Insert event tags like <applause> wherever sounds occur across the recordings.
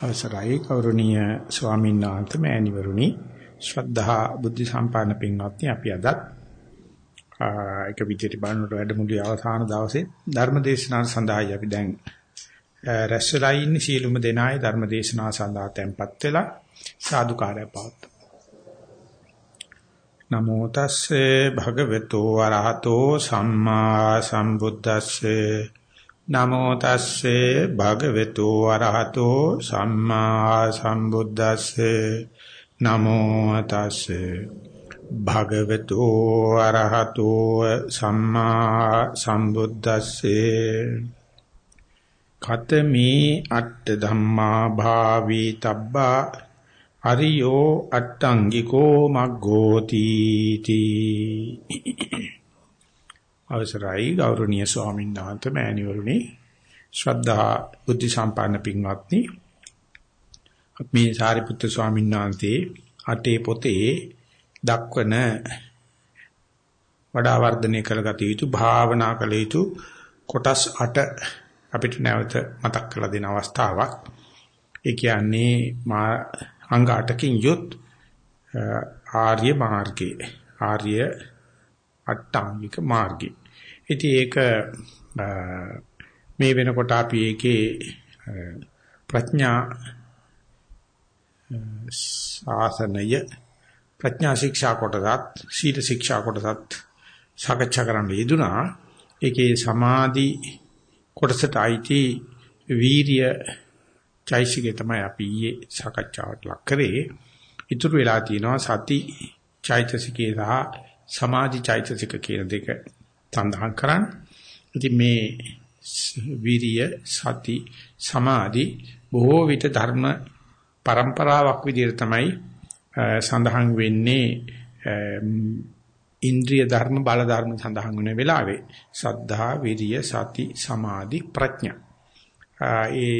අවසරයි ගෞරවනීය ස්වාමීන් වහන්සේ මෑණිවරුනි. ශ්‍රද්ධා බුද්ධ සම්පන්න පින්වත්නි අපි අදත් එක විදිහට බලනකොට වැඩමුළුවේ අවසාන දවසේ ධර්ම දේශනාව සඳහායි අපි දැන් රැස් වෙලා ඉන්නේ. සීලුම දෙනායි ධර්ම දේශනාව සඳහා tempත් වෙලා සාදුකාරය පවත් නමෝ තස්සේ භගවතු වරහතෝ සම්මා සම්බුද්දස්සේ නමෝ තස්සේ භගවතු අරහතෝ සම්මා සම්බුද්දස්සේ. නමෝ තස්සේ භගවතු අරහතෝ සම්මා සම්බුද්දස්සේ. කතමේ අට්ඨ ධම්මා භාවී තබ්බා අරියෝ අට්ටංගිකෝ මග්ගෝති තී අවසරයි ගෞරවනීය ස්වාමීන් වහන්සේ මෑණිවරුනි. ශ්‍රද්ධා බුද්ධ සම්පන්න පින්වත්නි. මේ සාරිපුත්‍ර ස්වාමීන් වහන්සේ අටේ පොතේ දක්වන වඩා වර්ධනය කරගත යුතු භාවනා කළ යුතු කොටස් 8 අපිට නැවත මතක් කරලා දෙන අවස්ථාවක්. ඒ කියන්නේ මා අංග 8කින් යුත් ආර්ය මාර්ගයේ ආර්ය අට්ටාංගික මාර්ගය. ඉතින් ඒක මේ වෙනකොට අපි ඒකේ ප්‍රඥා ශාසනය ප්‍රඥා ශික්ෂා කොටසත් සීල ශික්ෂා කොටසත් සාකච්ඡා කරන්න යෙදුනා. ඒකේ සමාධි කොටසට අයිති වීරිය චෛසිකේ තමයි අපි ඊයේ සාකච්ඡාවට ලක් කරේ. ඉතුරු වෙලා තියෙනවා සති චෛතසිකේ සහ සමාධි චෛතසික කියන දෙක සඳහන් කරන්නේ. ඉතින් මේ විරිය සති සමාධි බොහෝ විට ධර්ම પરම්පරාවක් විදිහට තමයි සඳහන් වෙන්නේ ඉන්ද්‍රිය ධර්ම බල ධර්ම සඳහන් වෙන වෙලාවේ සද්ධා විරිය සති සමාධි ප්‍රඥා ඒ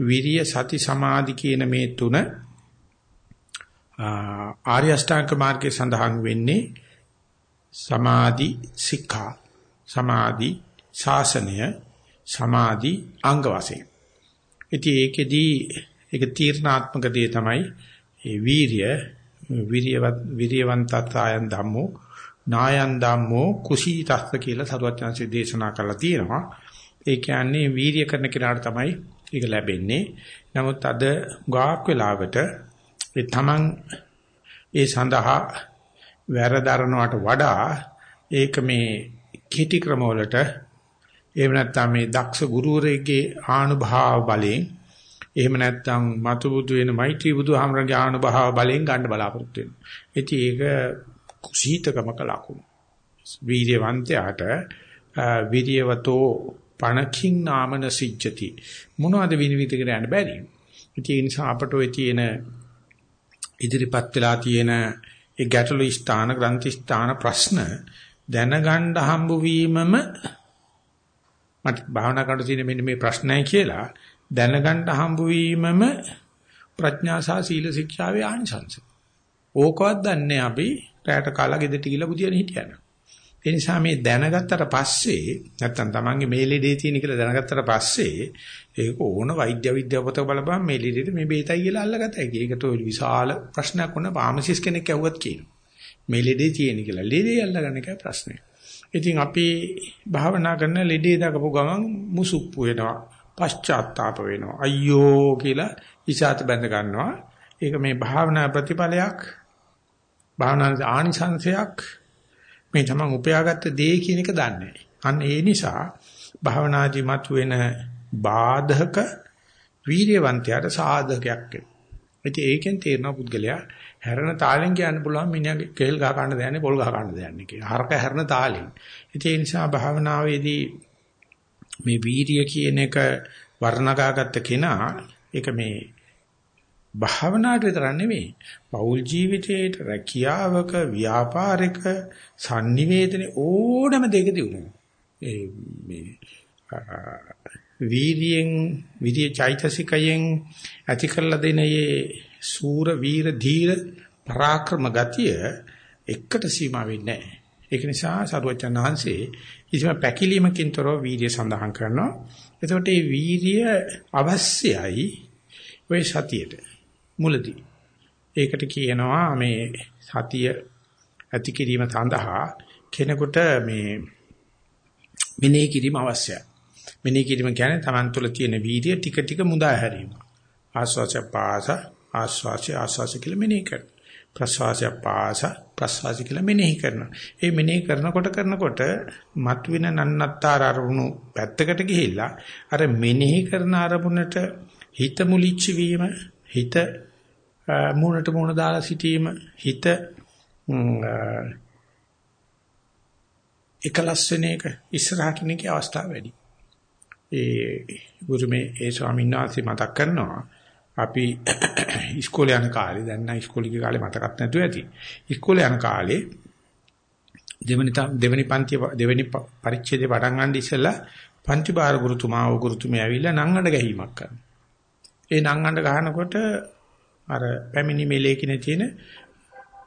විරිය සති සමාධි කියන මේ තුන ආර්ය අෂ්ටාංග මාර්ගයේ සඳහන් වෙන්නේ සමාධි සික්ඛා සමාධි ශාසනය සමාධි අංග වශයෙන්. ඉතින් ඒකෙදී ඒක තීර්ණාත්මක දේ තමයි ඒ වීරිය විරියවත් විරියවන්තතායන් ධම්මෝ නායන් ධම්මෝ කුසීතස්ස කියලා සරුවචනන්සේ දේශනා කරලා තියෙනවා. ඒ කියන්නේ වීරිය කරන කෙනාට තමයි ඒක ලැබෙන්නේ. නමුත් අද ගාක් වෙලාවට ඒ තමන් ඒ සඳහා වැරදරනවට වඩා ඒක මේ කීටි ක්‍රම වලට එහෙම නැත්නම් මේ දක්ෂ ගුරුවරයෙක්ගේ ආනුභාව බලයෙන් එහෙම නැත්නම් මතු බුදු වෙන මෛත්‍රී බුදුහාමරගේ ආනුභාව බලයෙන් ගන්න බලාපොරොත්තු වෙනවා. ඉතින් ඒක කුසීතකමක ලකුණු. වීර්යවන්තයාට විරියවතෝ පණකින් නාමන සිජ්ජති මොනවද විනිවිදගෙන යන්න බැරි. ඉතින් ඒ නිසා අපට ඔය තියෙන ඉදිරිපත් වෙලා තියෙන ඒ ගැටළු ස්ථාන ග්‍රන්ථි ස්ථාන ප්‍රශ්න දැනගන්න හම්බ වීමම මට භාවනා කරන්න තියෙන මෙන්න මේ ප්‍රශ්නයි කියලා දැනගන්න හම්බ වීමම ප්‍රඥා සහ සීල ශික්ෂාවේ ආනිසංස. ඕකවත් දන්නේ අපි රැයට කාලා ගෙදරට ගිහලා බුදියන හිටියන. ඒ නිසා මේ දැනගත්තට පස්සේ නැත්තම් Tamange මේ ලෙඩේ තියෙන කියලා දැනගත්තට පස්සේ ඒක ඕන වෛද්‍ය විද්‍යාව පොතක බලපුවම මේ ලෙඩේට මේ බේතයි කියලා අල්ලගත්තා. ඒකට විශාල ප්‍රශ්නයක් වුණා ෆාමසිස් කෙනෙක් ඇහුවත් කියනවා. මේ ලෙඩේ තියෙන කියලා. ලෙඩේ අල්ලගන්න එකයි ප්‍රශ්නේ. ඉතින් අපි භාවනා කරන ලෙඩේ දකපු ගමන් මුසුප්පු වෙනවා. පශ්චාත්තාප වෙනවා. අයියෝ කියලා ඉසాత බැඳ ගන්නවා. ඒක මේ භාවනා ප්‍රතිඵලයක්. භාවනා ආනිසංශයක්. මේ තමන් උපයාගත්ත දේ කියන එක දන්නේ අන්න ඒ නිසා භාවනාදි මත වෙන බාධක වීර්යවන්තයාට සාධකයක් වෙනවා. ඉතින් ඒකෙන් තේරෙනවා පුද්ගලයා හැරෙන තාලෙන් කියන්න පුළුවන් මිනිහා කෙල් ගහ ගන්න දයන්නේ පොල් ගහ ගන්න දයන්නේ කියලා. හරක හැරෙන තාලෙන්. ඉතින් ඒ නිසා භාවනාවේදී මේ වීර්ය කියන එක වර්ණගාගත්ත කෙනා ඒක මේ භාවනාවට විතර නෙවෙයි. පෞල් ජීවිතයේට රැකියාවක ව්‍යාපාරික sannivedane ඕනම දෙයක දිනුනවා. ඒ මේ වීර්යයෙන් විරිය චෛතසිකයෙන් ඇති කරලා දෙන මේ සූර වීර ධීර පරාක්‍රම ගතිය එකට සීමා වෙන්නේ නැහැ. ඒක නිසා සරුවචන වහන්සේ කිසිම පැකිලීමකින් තොරව වීර්ය සඳහන් කරනවා. එතකොට මේ වීර්ය අවශ්‍යයි ඔය සතියට මුලදී. ඒකට කියනවා මේ සතිය ඇති කිරීම සඳහා කෙනෙකුට මේ මෙනෙහි කිරීම අවශ්‍යයි. මෙනෙහි කිරීම කියන්නේ Taman තුල තියෙන වීර්ය ටික ටික මුදා හැරීම. ආස්වාච පාස ආස්වාච ආස්වාච කියලා මෙනෙහි කරනවා. ප්‍රස්වාසය පාස ප්‍රස්වාසය කියලා මෙනෙහි කරනවා. ඒ මෙනෙහි කරනකොට කරනකොට මතුවෙන නන්නත්තර අරමුණු පැත්තකට ගිහිල්ලා අර මෙනෙහි කරන අරමුණට හිත මුලිච්ච වීම හිත මූණට මූණ දාලා සිටීම හිත එකලස් වෙන එක ඉස්සරහට නිකේ අවස්ථාව වැඩි. ඒ ගුරුමේ ඒ ස්වාමීන් වහන්සේ මතක් කරනවා අපි <coughs> ඉස්කෝලේ යන කාලේ දැන් නම් ඉස්කෝලේ කාලේ මතකත් නැතුව ඇති. ඉස්කෝලේ යන කාලේ දෙවෙනි දෙවෙනි පන්ති දෙවෙනි පරිච්ඡේදය පටන් ගන්න ඉස්සෙල්ලා පන්ති බාර ගුරුතුමා ඕ ගුරුතුමිය ඇවිල්ලා නංගඬ ගැහිමක් කරනවා. ඒ නංගඬ ගහනකොට අර පැමිණි මෙලේකිනේ තියෙන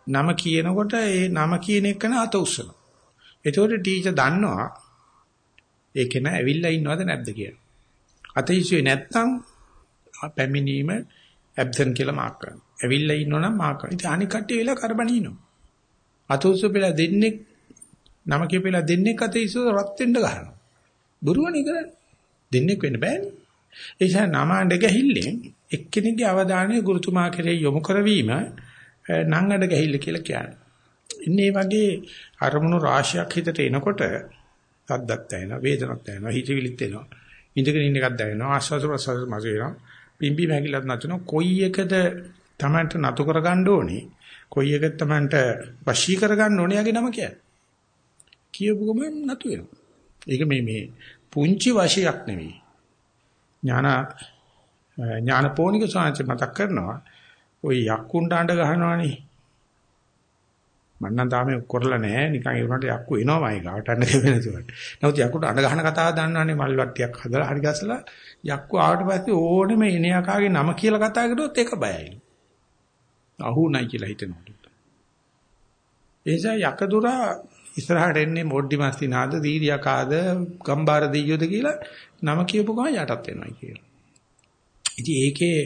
නම කියනකොට ඒ නම කියන එකන අත උස්සනවා. එතකොට ටීචර් දන්නවා ඒ කෙනා ඇවිල්ලා ඉන්නවද නැද්ද කියලා. අත ඉස්සුවේ නැත්තම් පැමිණීම ඇබ්සන්ට් කියලා මාක් කරනවා. ඇවිල්ලා ඉන්නවනම් මාක් කරනවා. ඉතින් අනික කට්ටිය වෙලා කරබනිනවා. අත උස්සපෙලා දෙන්නේ නම කියපෙලා දෙන්නේ අත ඉස්සුව රත් වෙන්න ගහනවා. බොරුවනේ කරන්නේ. දෙන්නේ වෙන්න බෑනේ. ඒ නිසා නම අඬ ගැහිල්ලෙන් එක්කෙනෙක්ගේ අවධානය ගුරුතුමා කෙරෙහි යොමු කරවීම නම් අඬ ගැහිල්ල කියලා කියන්නේ. ඉන්නේ වගේ අරමුණු රාශියක් හිතට එනකොට සද්දක් දැනෙනවා වේදනක් දැනෙනවා හිතවිලිත් එනවා. ඉඳගෙන ඉන්න එකක් දැනෙනවා ආස්වාද ප්‍රසවාස මස වෙනවා. පිම්බි මැකිලත් නැතුන කොයි එකද Tamanට නතු කරගන්න ඕනේ? කොයි එකද Tamanට වශී කරගන්න ඕනේ? යගේ නම කියන්නේ. කියපු ගමන් නතු වෙනවා. ඒක මේ මේ පුංචි වශයක් නෙවෙයි. ඥාන ඥානපෝනික සාංශ මතක් කරනවා ওই යක්කුන්ට අඬ ගහනවනේ මම නම් තාම කරලා නැහැ නිකන් ඒ උනට යක්කු එනවාමයි ගාවට අඬ දෙවෙන තුනට. නමුත් යක්කුට අඬ ගහන කතාව දන්නවනේ මල් වට්ටියක් හදලා හරි ගස්සලා යක්කු ආවට පස්සේ ඕනෙම එන යකාගේ නම කියලා කතා කරුවොත් ඒක බයයි. අහු නැයි කියලා හිතනවා. එනිසා යකදුරා ඉස්සරහට එන්නේ මොඩ්ඩි මස්තිනාද දීරියකාද ගම්බාර දෙයියෝද කියලා නම කියපු ගමන් යටත් වෙනවා කියලා. ඉතින් ඒකේ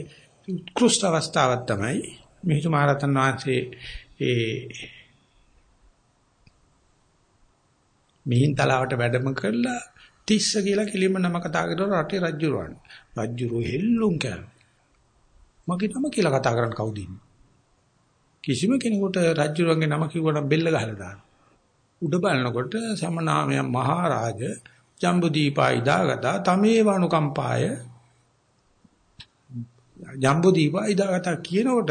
උත්කෘෂ්ඨ අවස්ථාවක් තමයි මිහිඳු මහරහතන් වහන්සේ ඒ මිහින් තලාවට වැඩම කරලා තිස්ස කියලා කිලිම නම කතා කරලා රටේ රජුරවන්න. රජුරෝ හෙල්ලුම් කෑවා. මගේ නම කියලා කතා කරන්න කවුද ඉන්නේ? කිසිම කෙනෙකුට රජුරන්ගේ නම කිව්වනම් බෙල්ල ගහලා දානවා. උඩ බලනකොට සමනාමය මහරජ ජම්බුදීපා ඉදාගතා තමේ වනුකම්පාය ජම්බුදීපා ඉදාගතා කියනකොට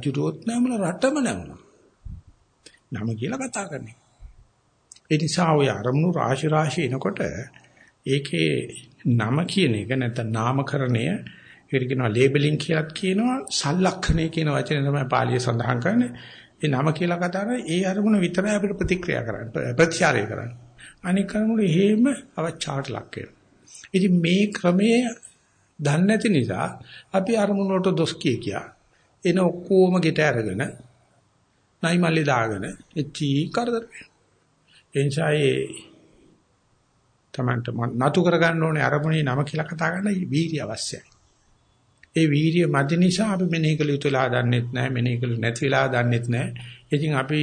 රජුරොත් නැමල රටම නැමුණා. නම කියලා කතා කරන්නේ. ඒ නිසා ඔය අරමුණු රාශි රාශි එනකොට ඒකේ නම කියන එක නැත්නම් නාමකරණය ඒකට කියනවා ලේබලින් කියලාත් කියනවා සලක්ෂණය කියන වචනේ තමයි පාලිය සඳහන් කරන්නේ. ඒ නම කියලා කතා කරන්නේ ඒ අරමුණ විතරයි අපිට ප්‍රතික්‍රියා කරන්න ප්‍රතිචාරය කරන්න. අනික අරමුණ හේම අවචාට ලක් වෙනවා. ඉතින් මේ ක්‍රමයේ දන්නේ නැති නිසා අපි අරමුණ වලට දොස් කිය කියා එන ඔක්කොම ගෙට අරගෙන නයි මල්ලේ දාගෙන එච්චි කරදර වෙනවා. ඒ නිසා ඒ තමන්ට නතු කරගන්න ඕනේ අරමුණේ නම කියලා කතා කරන වීර්ය අවශ්‍යයි. ඒ වීර්ය මැද නිසා අපි මෙනෙහි කළ යුතුලා දන්නෙත් නැහැ මෙනෙහි කළ නැති වෙලා දන්නෙත් නැහැ. ඉතින් අපි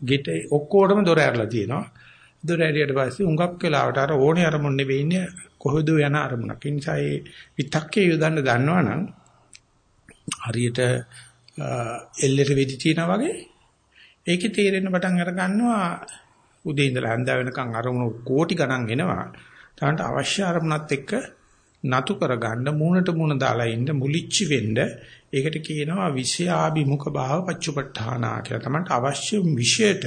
ගෙට ඔක්කොටම දොර ඇරලා තියෙනවා. දොර ඇරියට පස්සේ උඟක් වෙලාවට අර ඕනේ අරමුණ නෙවෙයි ඉන්නේ කොහෙද යන අරමුණක්. ඒ නිසා ඒ විතක්කේ යොදන්න දන්නවනම් හරියට එල්ලෙට වෙදි තියනා වගේ ඒකේ තේරෙන්න පටන් අර ගන්නවා උදේ ඉඳලා හැන්ද වෙනකන් අරමුණු කෝටි ගණන් එනවා. තමන්ට අවශ්‍ය අරමුණත් එක්ක නතු කරගන්න මූණට මූණ දාලා ඉන්න මුලිච්චි වෙන්න ඒකට කියනවා විෂයාභිමුඛ භාව පච්චුපට්ඨානා කියලා. තමන්ට අවශ්‍ය විෂයට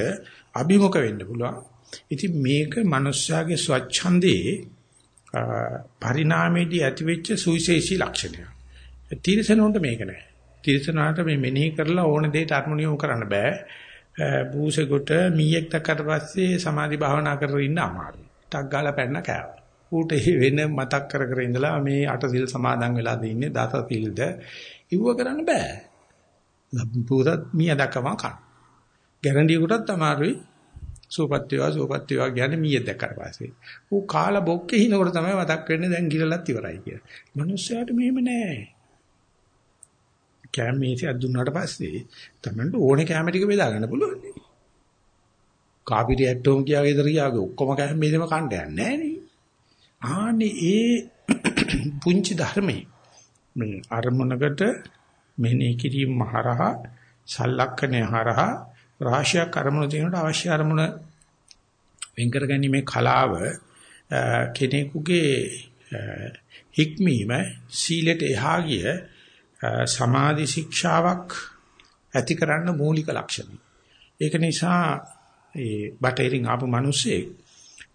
අභිමුඛ වෙන්න පුළුවන්. ඉතින් මේක මනුෂ්‍යයාගේ ස්වච්ඡන්දේ පරිණාමයේදී ඇතිවෙච්ච සුවිශේෂී ලක්ෂණයක්. තිරසනුන්ට මේක නෑ. තිරසනාට මේ මෙනෙහි කරලා ඕන දෙයට අර්මුණියම කරන්න බෑ. බූසෙකුට මීයක් දැක්කට පස්සේ සමාධි භාවනා කරගෙන ඉන්න අමාරුයි. ටක් ගාලා පැන්න කෑවා. ඌට වෙන මතක් කර කර ඉඳලා මේ අටසිල් සමාදන් වෙලාද ඉන්නේ දස සිල්ද ඉව්ව කරන්න බෑ. පුරත් මීය දැකම කන. ගැරන්ඩියකටත් අමාරුයි. සූපත් වේවා සූපත් වේවා කියන්නේ මීය දැක්කට පස්සේ. ඌ කාලා බොක්කේ හිනකොට තමයි මතක් වෙන්නේ දැන් ගිරලත් ඉවරයි කියලා. මිනිස්සයාට මෙහෙම නෑ. කැම මේසයක් දුන්නාට පස්සේ තමන්ට ඕනේ කැම ටික බෙදා ගන්න පුළුවන් නේ. කාපිරි ඇට්ටෝම් කියාගේ ඉදර කියාගේ ඔක්කොම කැම මේසෙම කන්න යන්නේ නැහැ නේ. ආනේ ඒ <coughs> පුංචි ධර්මයේ මේ අරමුණකට මෙනෙහි කිරීම හරහා සලක්කනේ හරහා රාශියක් අරමුණ දෙනකොට අවශ්‍ය අරමුණ වෙන් කරගැනීමේ කලාව කෙනෙකුගේ හික්මීම සීලයට එහා ගිය සමාධි ශික්ෂාවක් ඇති කරන්න මූලික ලක්ෂණයි. ඒක නිසා ඒ බටේරින් ආපු මිනිස්සේ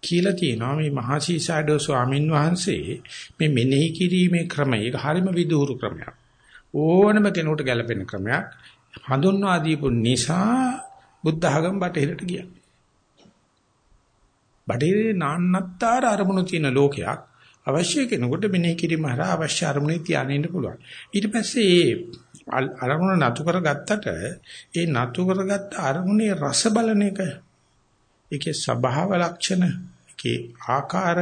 කියලා තියෙනවා මේ මහසී සාඩෝ ස්වාමින් වහන්සේ මේ මෙනෙහි කිරීමේ ක්‍රමය ඒක හරිම විදුහුරු ක්‍රමයක්. ඕනම කෙනෙකුට ගැලපෙන ක්‍රමයක්. හඳුන්වා දීපු නිසා බුද්ධ ආගම බටහිරට ගියා. බටහිරේ නාන්නත්තර අරමුණු තියෙන ලෝකයක් අවශ්‍ය කෙනෙකුට මෙනෙහි කිරීම හරහා අවශ්‍ය අරමුණේ තියාගෙන ඉන්න පුළුවන්. ඊට පස්සේ ඒ අරමුණ නතු කරගත්තට ඒ නතු කරගත්ත අරමුණේ රස බලන එක ඒකේ ස්වභාව ලක්ෂණ ඒකේ ආකාර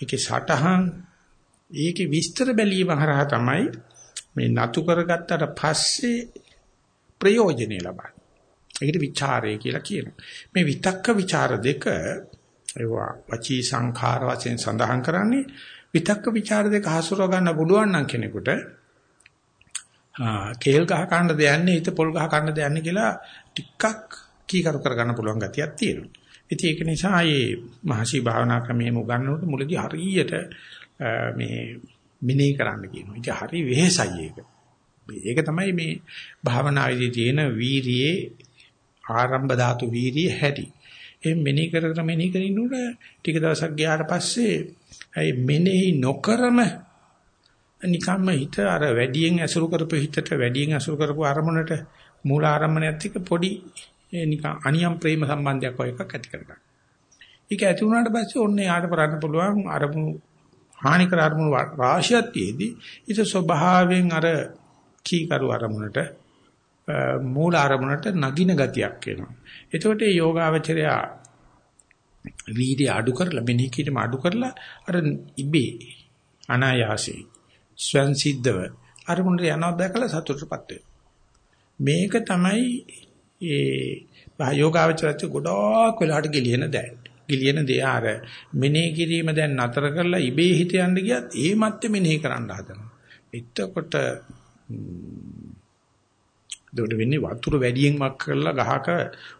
ඒකේ සටහන් ඒකේ විස්තර බැලීම හරහා තමයි මේ නතු කරගත්තට පස්සේ ප්‍රයෝජනෙ ලබන්නේ. ඒකට ਵਿਚාරය කියලා කියනවා. මේ විතක්ක ਵਿਚාර දෙක ඒවා වචී සංඛාර වශයෙන් සඳහන් කරන්නේ විතක්ක ਵਿਚාර දෙක හසුරව ගන්න පුළුවන් නම් කෙනෙකුට කේල් ගහ ගන්න දෙයන්නේ හිත පොල් ගහ ගන්න දෙයන්නේ කියලා ටිකක් කීකරු කර ගන්න පුළුවන් ගතියක් තියෙනවා. ඉතින් ඒක නිසා මේ මහසි භාවනා ක්‍රමයේ උගන්වනකොට මුලදී හරියට මේ මිනේ කරන්න කියනවා. ඉතින් හරි වෙහෙසයි ඒක. ඒක තමයි මේ භාවනාවේදී තියෙන වීරියේ ආරම්භ ධාතු වීරිය හැටි. ඒ මෙනෙහි කර කර මෙනෙහි කරිනුර ටික දවසක් ගියාට පස්සේ ඒ මෙනෙහි නොකරම නිකම්ම හිත අර වැඩියෙන් ඇසුරු කරපු හිතට වැඩියෙන් ඇසුරු කරපු අරමුණට මූල ආරම්භණයත් එක්ක පොඩි නිකන් අනියම් ප්‍රේම සම්බන්ධයක් වගේ එකක් ඇති කරගන්න. ඒක ඇති වුණාට පස්සේ ඔන්න යාට කරන්න පුළුවන් අරමුණු හානි කර අරමුණු රාශියක් තියේදී ඊට ස්වභාවයෙන් අර කීකරු අරමුණට මූල අරමුණට නගින ගතියක් එනවා. එතකොට මේ යෝගාවචරය වීර්ය අඩු කරලා මෙනෙහි කිරීම අඩු කරලා අර ඉබේ අනායාසී ස්වයන් සිද්ධව අරමුණට යනවා දැකලා සතුටටපත් මේක තමයි ඒ යෝගාවචරය ගොඩක් වෙලාට ගෙලියන දෑ. ගෙලියන දේ ආර මෙනෙහි කිරීම දැන් නතර කරලා ඉබේ හිත යන්න ගියත් ඒ මැත්තේ මෙනෙහි කරන්න හදනවා. එතකොට එතකොට වෙන්නේ වතුර වැඩියෙන් වක් කරලා ගහක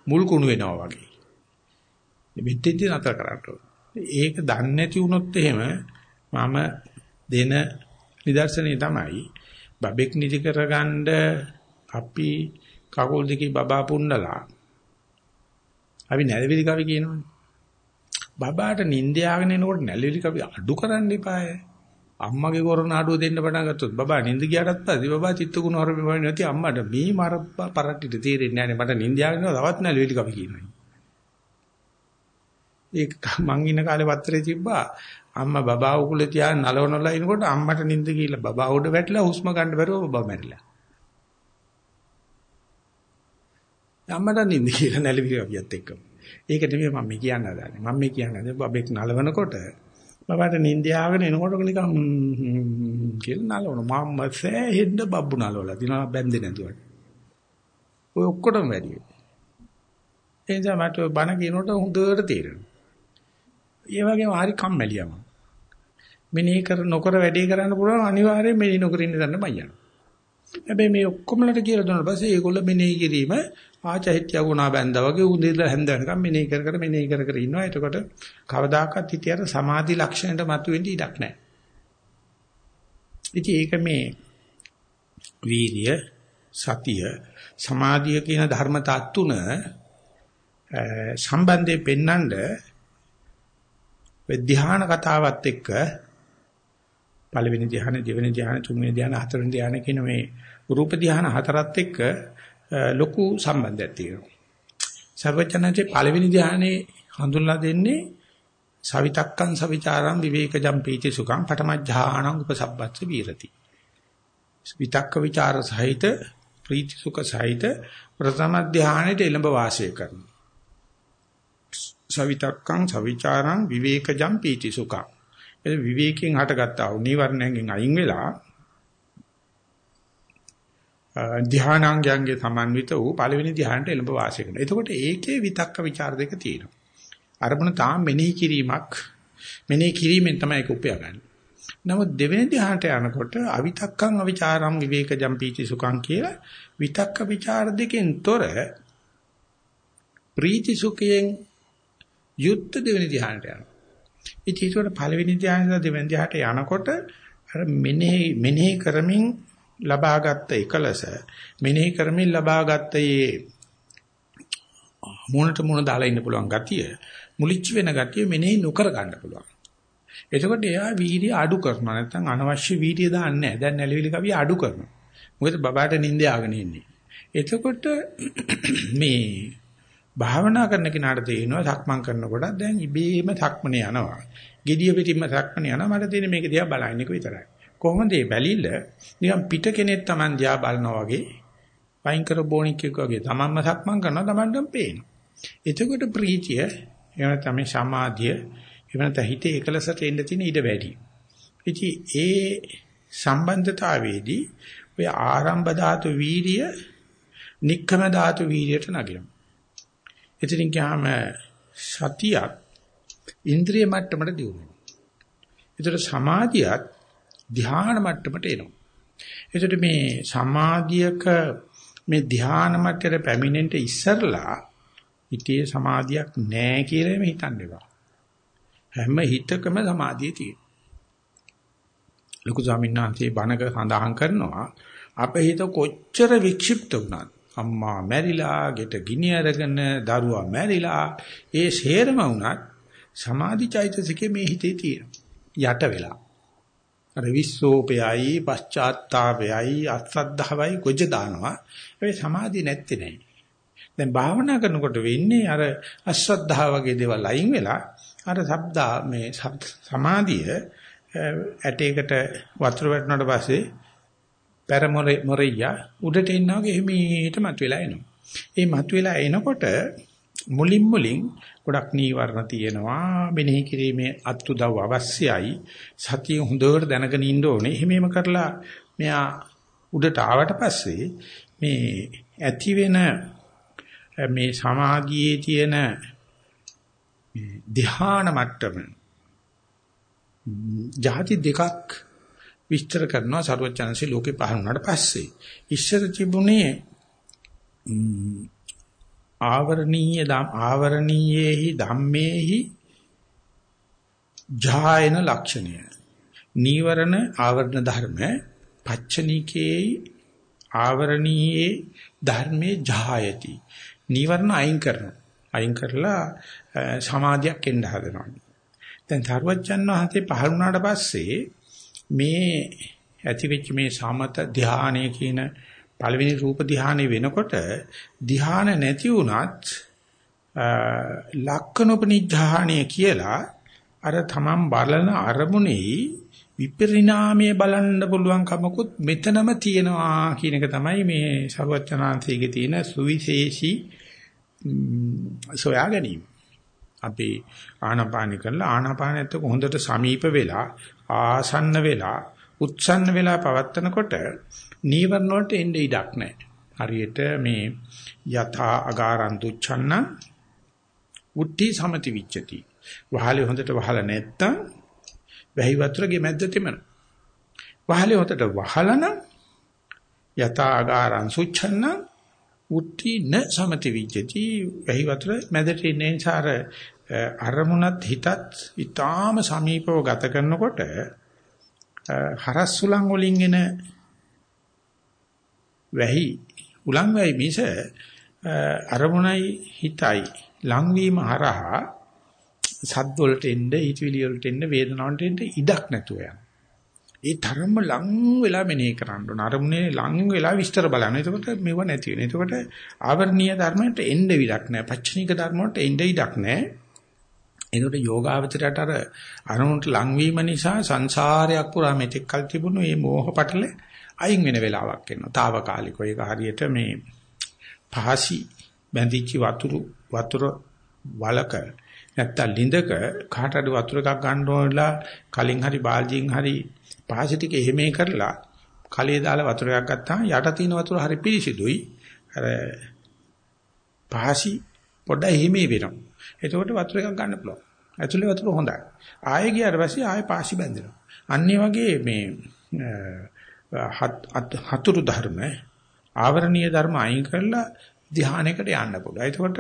මුල් කුණු වෙනවා වගේ. මෙතෙන්දී නතර කරන්න ඒක දන්නේ නැති වුණොත් එහෙම මම දෙන නිදර්ශනේ තමයි බබෙක් නිදි කරගන්න අපි කකුල් දෙකේ බබා පුන්නලා අපි නැලවිලි කවි කියනවනේ. බබාට නිින්ද යාගෙන එනකොට නැලවිලි කවි අඩු කරන්න එපාය. අම්මගේ කොරණ ආඩුව දෙන්න පටන් ගත්තොත් බබා නිින්ද ගියටත් පස්සේ බබා චිත්තකුණ හොරපෙන්නේ නැති අම්මට මේ මර පරට්ටිට තේරෙන්නේ නැහැ මට නිින්ද යාගෙන තවත් නැල වෙලි කපි කියනවා. ඒක මං ඉන්න කාලේ පත්‍රේ තිබ්බා අම්මා බබා උකුලේ තියාගෙන නලවනලා ඉනකොට අම්මට නිින්ද ගිහිල්ලා බබා උඩ වැටලා හුස්ම ගන්න බැරුව බබා මැරිලා. අම්මට නිින්ද කියලා නැලවිලි කපියත් එක්කම. ඒක නෙමෙයි මම කියන්න හදන්නේ. මම මේ කියන්නේ බබෙක් නලවනකොට බබාට නිින්ද යාගෙන එනකොට නිකන් කියලා නලවන මම සෑහෙන්න බබ්බු නලවලා දිනවා බැන්දේ නැතුවට. ඔය ඔක්කොටම වැඩි. ඒ නිසා මට බණ කියනකොට හොඳට තේරෙනවා. ඒ වගේම හරි කම්මැලියම. මෙනෙහි කර නොකර වැඩේ කරන්න පුළුවන් අනිවාර්යයෙන් මෙනෙහි නොකර ඉන්න දන්න බයියන. හැබැයි මේ ඔක්කොමලට කියලා දුන්නා පස්සේ ඒගොල්ල මෙනෙහි කිරීම ආචහිත්‍ය ගුණා බැඳා වගේ උදේලා හැන්ද වෙනකම් මෙනෙහි කර කර මෙනෙහි කර කර ඉන්නවා. එතකොට කවදාකවත් හිතියට සමාධි ලක්ෂණයට මතුවෙන්න ඉඩක් නැහැ. ඉතින් ඒක මේ වීර්ය සතිය සමාධිය කියන ධර්මතා තුන සම්බන්ධයෙන් පෙන්නඳ ධ්‍යාන කතාවත් එක්ක පළවෙනි ධ්‍යාන දෙවෙනි ධ්‍යාන තුන්වෙනි ධ්‍යාන හතරවෙනි ධ්‍යාන කියන මේ රූප ධ්‍යාන හතරත් එක්ක ලොකු සම්බන්ධයක් තියෙනවා. සර්වඥාන්සේ පළවෙනි ධ්‍යානයේ හඳුන්ලා දෙන්නේ සවිතක්කං සවිචාරං විවේකජම් පීති සුඛං පඨමඥානං උපසබ්බත්ස විරති. විතක්ක ਵਿਚාර සහිත ප්‍රීති සුඛ සහිත ප්‍රථම ධ්‍යානෙට එළඹ වාසය කරනවා. සවිතක්කං සවිචාරං විවේකජම් පීති සුඛං. ඒ විවේකයෙන් හටගත්තා වූ නීවරණයෙන් අයින් වෙලා ධානාංගයන්ගේ සමන්විත වූ පළවෙනි ධානයට එළඹ වාසය කරනවා. එතකොට ඒකේ විතක්ක ਵਿਚාර දෙක තියෙනවා. අරමුණ තාම මෙනෙහි කිරීමක් මෙනෙහි කිරීමෙන් තමයි ඒක උපයාගන්නේ. නමුත් දෙවෙනි ධ්‍යානට යනකොට අවිතක්කං අවිචාරං විවේකජම් පීති සුඛං කියලා විතක්ක ਵਿਚාර දෙකෙන් තොර ප්‍රීති සුඛයෙන් යුක්ත දෙවෙනි ධ්‍යානට යනවා. ඉතින් ඒකට පළවෙනි ධ්‍යානದಿಂದ දෙවෙනි ධ්‍යානට යනකොට අර මෙනෙහි මෙනෙහි කරමින් ලබාගත් එකලස මෙනෙහි කරමින් ලබාගත් මේ මොනට මොන දාලා ඉන්න පුළුවන් ගතිය මුලිච්ච වෙන ගතිය මෙනෙහි නොකර ගන්න පුළුවන්. එතකොට එයා වීර්ය අඩු කරනවා නැත්නම් අනවශ්‍ය වීර්ය දාන්නේ නැහැ. දැන් නැලවිලි කවිය අඩු කරනවා. මොකද බබාට නිින්ද යාගෙන ඉන්නේ. එතකොට මේ භාවනා කරන කෙනාට තේරෙනවා සක්මන් කරනකොට දැන් ඉබේම සක්මනේ යනවා. gediya pitimma සක්මනේ යනවා. මට තියෙන මේක දිහා බලන්නේක විතරයි. කොහොමද මේ බැලිල්ල නිකන් පිට කෙනෙක් Taman දිහා බලනවා වගේ වයින් කර බොනික් එක වගේ Tamanම සක්මන් කරනවා Tamanටම පේනවා. එතකොට ප්‍රීතිය එහෙම තමයි සමාධිය එහෙම නැත්නම් හිතේ එකලසට එන්න තියෙන ඉඩ වැඩි. ඉතින් ඒ සම්බන්ධතාවයේදී ඔය ආරම්භ ධාතු වීර්ය නික්කම ධාතු වීර්යට නගිනවා. එතනින් ගියාම සතියක් ඉන්ද්‍රිය මට්ටමට දියුණු වෙනවා. ඒතර සමාධියත් ධ්‍යාන මට්ටමට එනවා. ඒතර මේ සමාධියක මේ ධ්‍යාන මට්ටමට පැමිණෙන්න ඉස්සරලා හිතේ සමාධියක් නැහැ කියලා එමෙ හිතන්න එපා. හැම හිතකම සමාධිය තියෙනවා. ලොකු ස්වාමීන් වහන්සේ බණක සඳහන් කරනවා අපේ හිත කොච්චර වික්ෂිප්ත වුණත් අම්මා මැරිලා, ගෙට ගිනි අරගෙන, දරුවා මැරිලා, ඒ ෂේරම වුණත් සමාධි චෛතසිකේ මේ හිතේ තියෙනවා. යට වෙලා. අර විස්සෝපයයි, පශ්චාත්තාපයයි, අත්සද්ධාවයි ගොජ දානවා. ඒ සමාධිය නැත්තේ නෑ. දැන් භාවනා කරනකොට වෙන්නේ අර අශ්‍රද්ධාව වගේ දේවල් අයින් වෙලා අර ශබ්දා මේ සමාධිය ඇටයකට වතුර වැටුණාට පස්සේ පෙරමොරේ මොරියා උඩට එනවා වගේ හිමීට මතුවලා එනවා. ඒ මතුවලා එනකොට මුලින් මුලින් ගොඩක් නීවරණ තියෙනවා. මෙනෙහි කිරීමේ අත්උදව් අවශ්‍යයි. සතිය හොඳට දැනගෙන ඉන්න ඕනේ. එහෙමම කරලා මෙයා උඩට ආවට පස්සේ මේ ඇති වෙන මේ සමාධියේ තියෙන ධ්‍යාන මට්ටම ජාති දෙකක් විස්තර කරනවා සරුවචනන්සේ ලෝකේ පහළ වුණාට පස්සේ. ඉස්සර තිබුණේ ආවරණීය ආවරණීයේහි ධම්මේහි ජායන ලක්ෂණය. නීවරණ ආවරණ ධර්ම පච්චනිකේ ආවරණීයේ ධර්මේ ජායති නීවරණ අයින් කරනවා. අයින් කරලා සමාධියක් එන්න හදනවා. දැන් තරුවච්චන් වහන්සේ පහළ වුණාට පස්සේ මේ ඇතිවෙච්ච මේ සමත ධානය කියන පළවෙනි රූප ධානය වෙනකොට ධාන නැති වුණත් ලක්කනොපනිධානය කියලා අර තමන් බලන අරමුණේ විපරිණාමයේ බලන්න පුළුවන් කමකුත් මෙතනම තියෙනවා කියන එක තමයි මේ සර්වචනාංශයේ තියෙන සුවිශේෂී සොයා ගැනීම. අපි ආනාපානි කරලා ආනාපානෙත් හොඳට සමීප වෙලා ආසන්න වෙලා උත්සන්න වෙලා පවත්නකොට නීවරණ වලට එන්නේ ඉඩක් නැහැ. හරියට මේ යථා අගාරං දුච්ඡන්න උට්ටි සමති විච්ඡති. වහලේ හොඳට වහලා නැත්තම් වැහි වතුරගේ මැද්ද තෙමන. වහලේ හොඳට වහලා නම් යථා අගාරං සුච්ඡන්න උත්ති න සමති විජ්ජති වැහි වතුර මැදට ඉන්නේ නිසා අරමුණත් හිතත් ඊටාම සමීපව ගත කරනකොට හරස් උලන් වලින් එන වැහි උලන් වැහි මිස අරමුණයි හිතයි ලංවීම හරහා සද්ද වලට එන්න, ඊටවිලි වලට එන්න, වේදනාවට එන්න ඉඩක් නැතුව යනවා. ඒ තරම්ම ලං වෙලා මෙනෙහි කරන්න ඕන. අරමුණේ ලං වෙලා විස්තර බලන්න. එතකොට මෙව නැති වෙන. එතකොට ආවර්ණීය ධර්මයට එන්න විඩක් නැහැ. පච්චනික ධර්ම වලට එන්න ඉඩක් නැහැ. එතකොට යෝගාවචරයට අර අරමුණට ලං වීම නිසා සංසාරයක් පුරා මෙතෙක් කල් තිබුණු මේ මෝහ පටල අයින් වෙන වෙලාවක් එනවා. తాවකාලිකව ඒක හරියට මේ පහසි බැඳිච්ච වතුරු වතුර වලක නැත්තම් ලිඳක කාට හරි වතුර එකක් ගන්න ඕනලා කලින් හරි බාල්දියෙන් හරි පහස ටික එහෙමේ කරලා කලයේ දාලා වතුර එකක් ගත්තාම යට තියෙන වතුර හරි පිරිසිදුයි. අර පහසි පොඩ්ඩයි හිමේ වෙනවා. එතකොට වතුර එකක් ගන්න පුළුවන්. ඇතුලේ වතුර හොඳයි. ආයෙ ගියාට පස්සේ ආයෙ පාසි බැඳෙනවා. අන්න වගේ මේ හතුරු ධර්ම ආවරණීය ධර්ම අයින් කරලා ධ්‍යානයකට යන්න පුළුවන්. එතකොට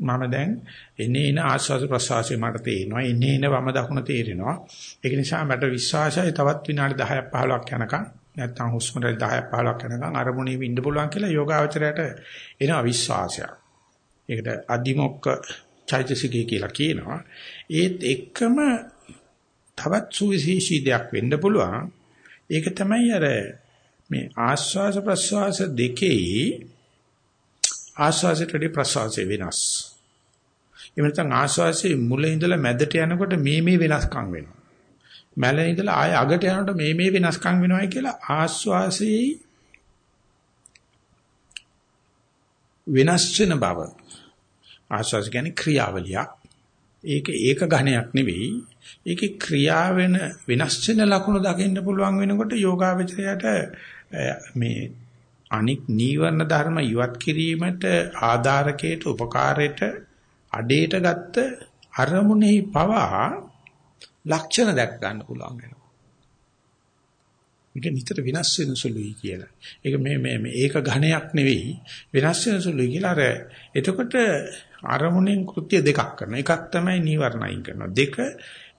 මම දැන් එනේ එන ආස්වාද ප්‍රසවාසය මට තේරෙනවා. එනේ එන වම දකුණ තේරෙනවා. ඒක නිසා මට විශ්වාසයි තවත් විනාඩි 10ක් 15ක් යනකම් නැත්නම් හුස්ම රැලි 10ක් 15ක් යනකම් අරමුණේ ඉන්න පුළුවන් කියලා යෝගාවචරයට එන විශ්වාසයක්. ඒකට අදිමොක්ක චෛතසිකය කියලා කියනවා. ඒත් එක්කම තවත් සුවිශේෂී දෙයක් වෙන්න පුළුවන්. ඒක තමයි අර මේ ආස්වාස ප්‍රස්වාස දෙකේ ආස්වාසයට වඩා ප්‍රස්වාසය වෙනස්. එහෙම නැත්නම් ආස්වාසයේ මුල ඉඳලා මැදට යනකොට මේ මේ වෙනස්කම් වෙනවා. මැල ඉඳලා ආය අගට යනකොට මේ මේ වෙනස්කම් වෙනවායි කියලා ආස්වාසයේ වෙනස් වෙන බව. ආස්වාස කියන්නේ ක්‍රියාවලියක්. ඒක ඒක ඝණයක් නෙවෙයි. ඒකේ ක්‍රියා වෙන වෙනස් වෙන ලක්ෂණ දකින්න පුළුවන් වෙනකොට යෝගාවචරයට මේ අනික් නීවරණ ධර්ම ඉවත් කිරීමට ආධාරකයට උපකාරයට අඩේට ගත්ත අරමුණෙහි පවා ලක්ෂණ දැක් ගන්න පුළුවන් වෙනවා. මේක නිතර වෙනස් වෙන සුළුයි කියලා. ඒක මේ මේ ඒක ඝණයක් නෙවෙයි වෙනස් වෙන සුළුයි කියලා අර එතකොට අරමුණෙන් කෘත්‍ය දෙකක් කරනවා. එකක් තමයි නීවරණයින් කරනවා. දෙක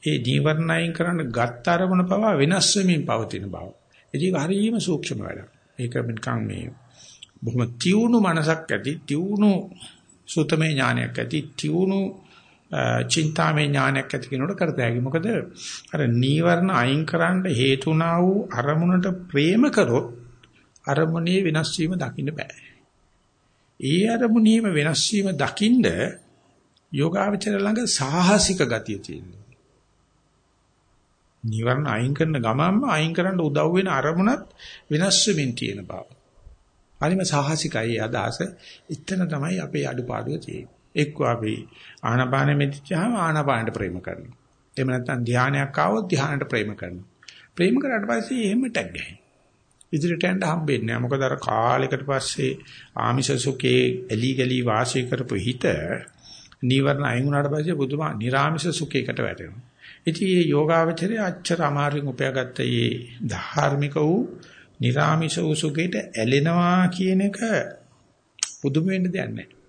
ඒ නීවරණයින් කරන්න ගත්ත අරමුණ පවා වෙනස් වෙමින් පවතින බව. ඒක හරියම සූක්ෂම වැඩක්. ඒක නිකන් මේ බොහොම තියුණු මනසක් ඇති තියුණු සුතමේ ඥානයක් ඇති තියුණු චින්තාමේ ඥානයක් ඇති කෙනෙකුට කරත හැකි. මොකද අර නීවරණ අයින් කරන්න හේතුණා වූ අරමුණට ප්‍රේම කරොත් අරමුණේ වෙනස් වීම දකින්න බෑ. ඒ අරමුණේම වෙනස් වීම දකින්න යෝගාවචර ළඟ සාහසික ගතිය තියෙනවා. නිවර්ණ අයින් කරන ගමන්ම අයින් කරන්න උදව් වෙන අරමුණත් වෙනස් වෙමින් තියෙන බව. හරිම සාහසිකයි අදහස. එතන තමයි අපේ අඩුපාඩුව තියෙන්නේ. එක්ක අපි ආනාපානෙ මෙදිච්චාම ආනාපානට ප්‍රේම කරනවා. එහෙම නැත්නම් ධානයක් ආවොත් ධානයට ප්‍රේම කරනවා. ප්‍රේම කරාට පස්සේ එහෙම ටැග් ගහනවා. ඉදිරියට යන්න හම්බෙන්නේ නැහැ. මොකද අර කාලයකට පස්සේ ආමිෂ සුඛේ එලි ගලි වාසය කරපු හිත නීවරණ අයින් වුණාට පස්සේ බුදුමා නිර්ාමිෂ සුඛයකට වැටෙනවා. ඉතින් මේ යෝගාවචරය අච්චර අමාරුවෙන් උපයාගත්ත මේ ධාර්මික වූ නිර්ාමිෂ වූ සුඛයට ඇලෙනවා කියන එක පුදුම වෙන්න දෙයක් නැහැ.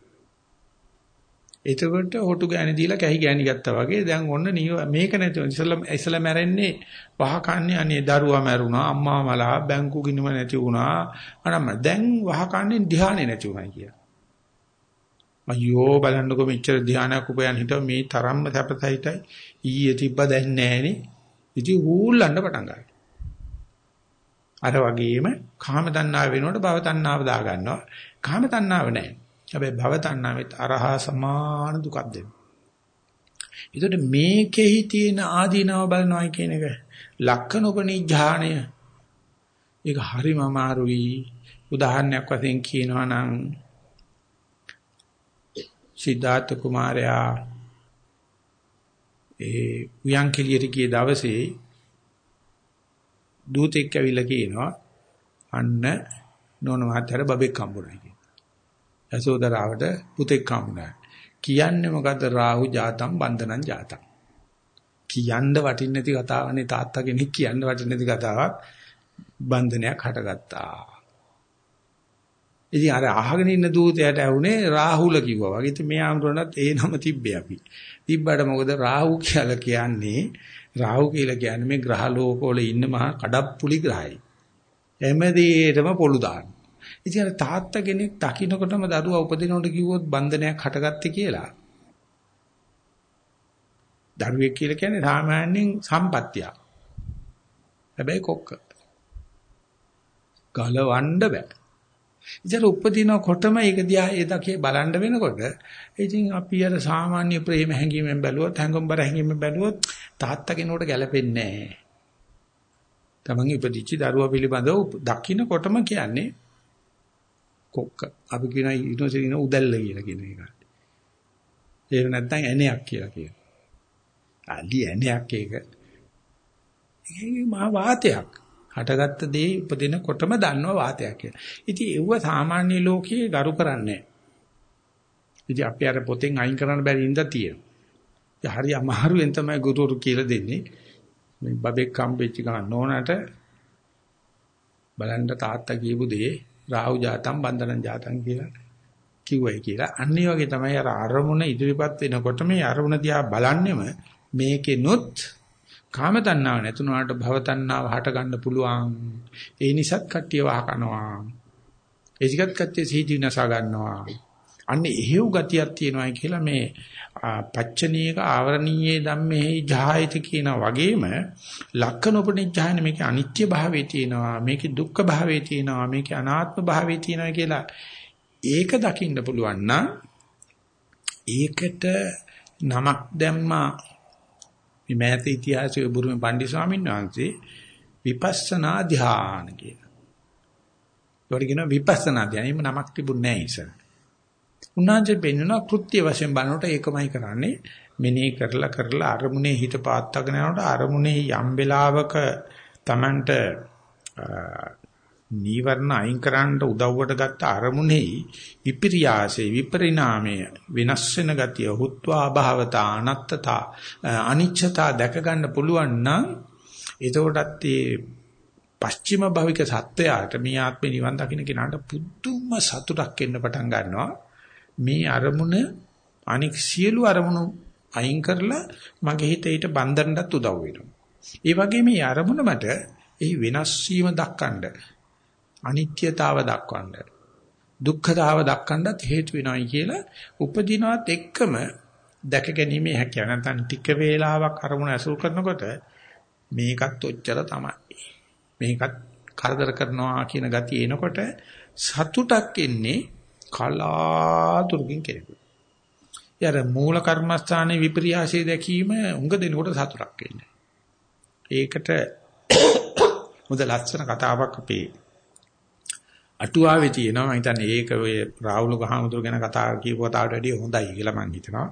එතකොට හොටු ගෑණි දීලා කැහි ගෑණි ගත්තා වගේ දැන් ඔන්න මේක නැතුව ඉස්සලා ඉස්සලා මැරෙන්නේ වහකන්නේ අනේ දරුවා මැරුණා අම්මා මලා බැංකු ගිණුම නැති වුණා අනම දැන් වහකන්නේ ධානය නැති වුණා කියලා. අයියෝ බලන්නකො මෙච්චර ධානයක් උපයන් හිටව මේ තරම්ම සැපසහිතයි ඊයේ තිබ්බ දැන් නැහනේ. ඉතින් ඌල්ලන්න පටන් ගන්නවා. අර වගේම කාම තණ්හාව වෙනකොට භව තණ්හාව දා ගන්නවා. කාම තණ්හාව නැහැ. හැබැයි භව තණ්හාවෙත් අරහා සමාන දුකක් දෙනවා. ඒකට මේකෙහි තියෙන ආදීනව බලනවා කියන එක ලක්කනෝපනී ඥාණය. ඒක හරිම අමාරුයි. උදාහරණයක් වශයෙන් කියනවා නම් සිද්ධාර්ථ කුමාරයා ඒ උයන්කෙලියට ගිය දවසේ දූතෙක් ඇවිල්ලා කියනවා අන්න නෝන මහත්තයාට බබෙක් හම්බුනා කියලා. යසෝදරාවට පුතෙක් හම්බුනා. කියන්නේ මොකද්ද රාහු ජාතම් බන්ධනං ජාතම්. කියන්න වටින්නේ නැති කතාවනේ තාත්තා කෙනෙක් කියන්න වටින්නේ නැති කතාවක් බන්ධනයක් හටගත්තා. ඉතින් අර අහගෙන ඉන්න දූතයාට ඇහුනේ රාහුල කිව්වා වගේ. ඉතින් මේ ආම්රණත් ඒ නම තිබ්බේ අපි. තිබ්බට මොකද රාහු කියලා කියන්නේ රාහු කියලා කියන්නේ මේ ග්‍රහ ලෝකවල ඉන්න මහා කඩප්පුලි ග්‍රහයි. හැමදේටම පොළු දාන. ඉතින් අර තාත්තා කෙනෙක් දකින්නකොටම දරුවා උපදිනකොට කිව්වොත් බන්ධනයක් හටගත්තේ කියලා. දරුවෙක් කියලා කියන්නේ සාමාන්‍යයෙන් සම්පත්තිය. හැබැයි කොක්ක. ගලවන්න බෑ. ඉතින් උපදිනකොටම ඒක දිහා ඒ දකේ බලන්න වෙනකොට ඉතින් අපි අර සාමාන්‍ය ප්‍රේම හැඟීමෙන් බැලුවොත් හැඟුම්බර හැඟීමෙන් බැලුවොත් තාත්තා කෙනෙකුට ගැලපෙන්නේ නැහැ. තමන්ගේ ඉපදිච්ච දරුවා පිළිබඳව දකින්නකොටම කියන්නේ කොක්ක. අපි කියන ඊටොසේ ඉන උදැල්ල කියලා කියන එක. ඒක නැත්නම් ඇණයක් කියලා කියනවා. අලි ඇණයක් ඒක. ඒක මහා වාතයක්. හටගත්ත දේ උපදිනකොටම දන්නවා වාතයක් කියලා. ඉතින් ඒව සාමාන්‍ය ලෝකයේ ගරු කරන්නේ ඉතින් අපි අර පොතෙන් අයින් කරන්න බැරි ඉඳ තියෙනවා. ඒ හරි අමාරුවෙන් තමයි ගුරුවරු කියලා දෙන්නේ. මේ බබෙක් හම්බෙච්ච ගමන් නෝනට බලන්න තාත්තා කියපු දේ රාහු ජාතම් බන්ධනං ජාතම් කියලා කිව්වයි කියලා. අන්න ඒ වගේ තමයි අර අරමුණ ඉදිරිපත් වෙනකොට මේ අරමුණ දිහා බලන්නෙම මේකෙනොත් කාම තණ්හාව නැතුණාට භව තණ්හාව හට ගන්න පුළුවන්. ඒ නිසාත් කට්ටිය වහ කනවා. ඒසිකත් කට්ටිය සීදී නසා ගන්නවා. අන්න එහෙව් ගතියක් තියෙනවා කියලා මේ පච්චනීයක ආවරණීයේ ධම්මෙහි ජායති කියන වගේම ලක්කන උපනිච්ඡායන මේකේ අනිත්‍ය භාවයේ තියෙනවා මේකේ දුක්ඛ භාවයේ තියෙනවා මේකේ අනාත්ම භාවයේ තියෙනවා කියලා ඒක දකින්න පුළුවන් නම් ඒකට නමක් දැම්මා මේ මෑත ඉතිහාසයේ බුරුමේ පණ්ඩි ස්වාමීන් වහන්සේ විපස්සනා ධ්‍යාන කියලා. ඒකට කියනවා විපස්සනා ධ්‍යාන. එහෙම නමක් තිබුණේ නැහැ ඉතින්. උන්වහන්සේ පෙන්වනවා කෘත්‍ය වශයෙන් බලනකොට ඒකමයි කරන්නේ. මෙනෙහි කරලා කරලා අරමුණේ හිත පාත්තගෙන යනකොට අරමුණේ යම් වෙලාවක Tamanට නීවරණ අයින් කරන්න උදව්වට ගත්ත අරමුණේ විපිරියාසේ විපරිණාමය වෙනස් වෙන ගතිය හුත්වා භාවතා අනත්තතා අනිච්චතා දැක ගන්න පුළුවන් නම් එතකොටත් මේ පස්චිම භවික සත්‍යයට මේ ආත්මේ නිවන් දකින්න කෙනාට පුදුම සතුටක් එන්න පටන් ගන්නවා මේ අරමුණ අනික් සියලු අරමුණු අයින් කරලා මගේ හිතේට බන්ධනටත් උදව් වෙනවා. ඒ වගේ මේ අරමුණ මට එහි වෙනස් වීම දක්වන්න අනිත්‍යතාව දක්වන්න දුක්ඛතාව දක්වන්නත් හේතු වෙනවයි කියලා උපදිනවත් එක්කම දැක ගැනීමේ හැකියාව නැත්නම් ටික වේලාවක් අරමුණ ඇසුරු කරනකොට මේකත් ඔච්චර තමයි මේකත් කරදර කරනවා කියන ගතිය එනකොට සතුටක් එන්නේ කලාතුරකින් කෙරෙකුට. යාර මූල කර්මස්ථානයේ විපර්යාසය දැකීම උඟ දෙනකොට සතුටක් එන්නේ. ඒකට <coughs> මුද ලස්සන කතාවක් අපේ අටුවාවේ තියෙනවා මම හිතන්නේ ඒක ඔය රාහුල ගහමුදුර ගැන කතා කියපු කතාවට වැඩිය හොඳයි කියලා මම හිතනවා.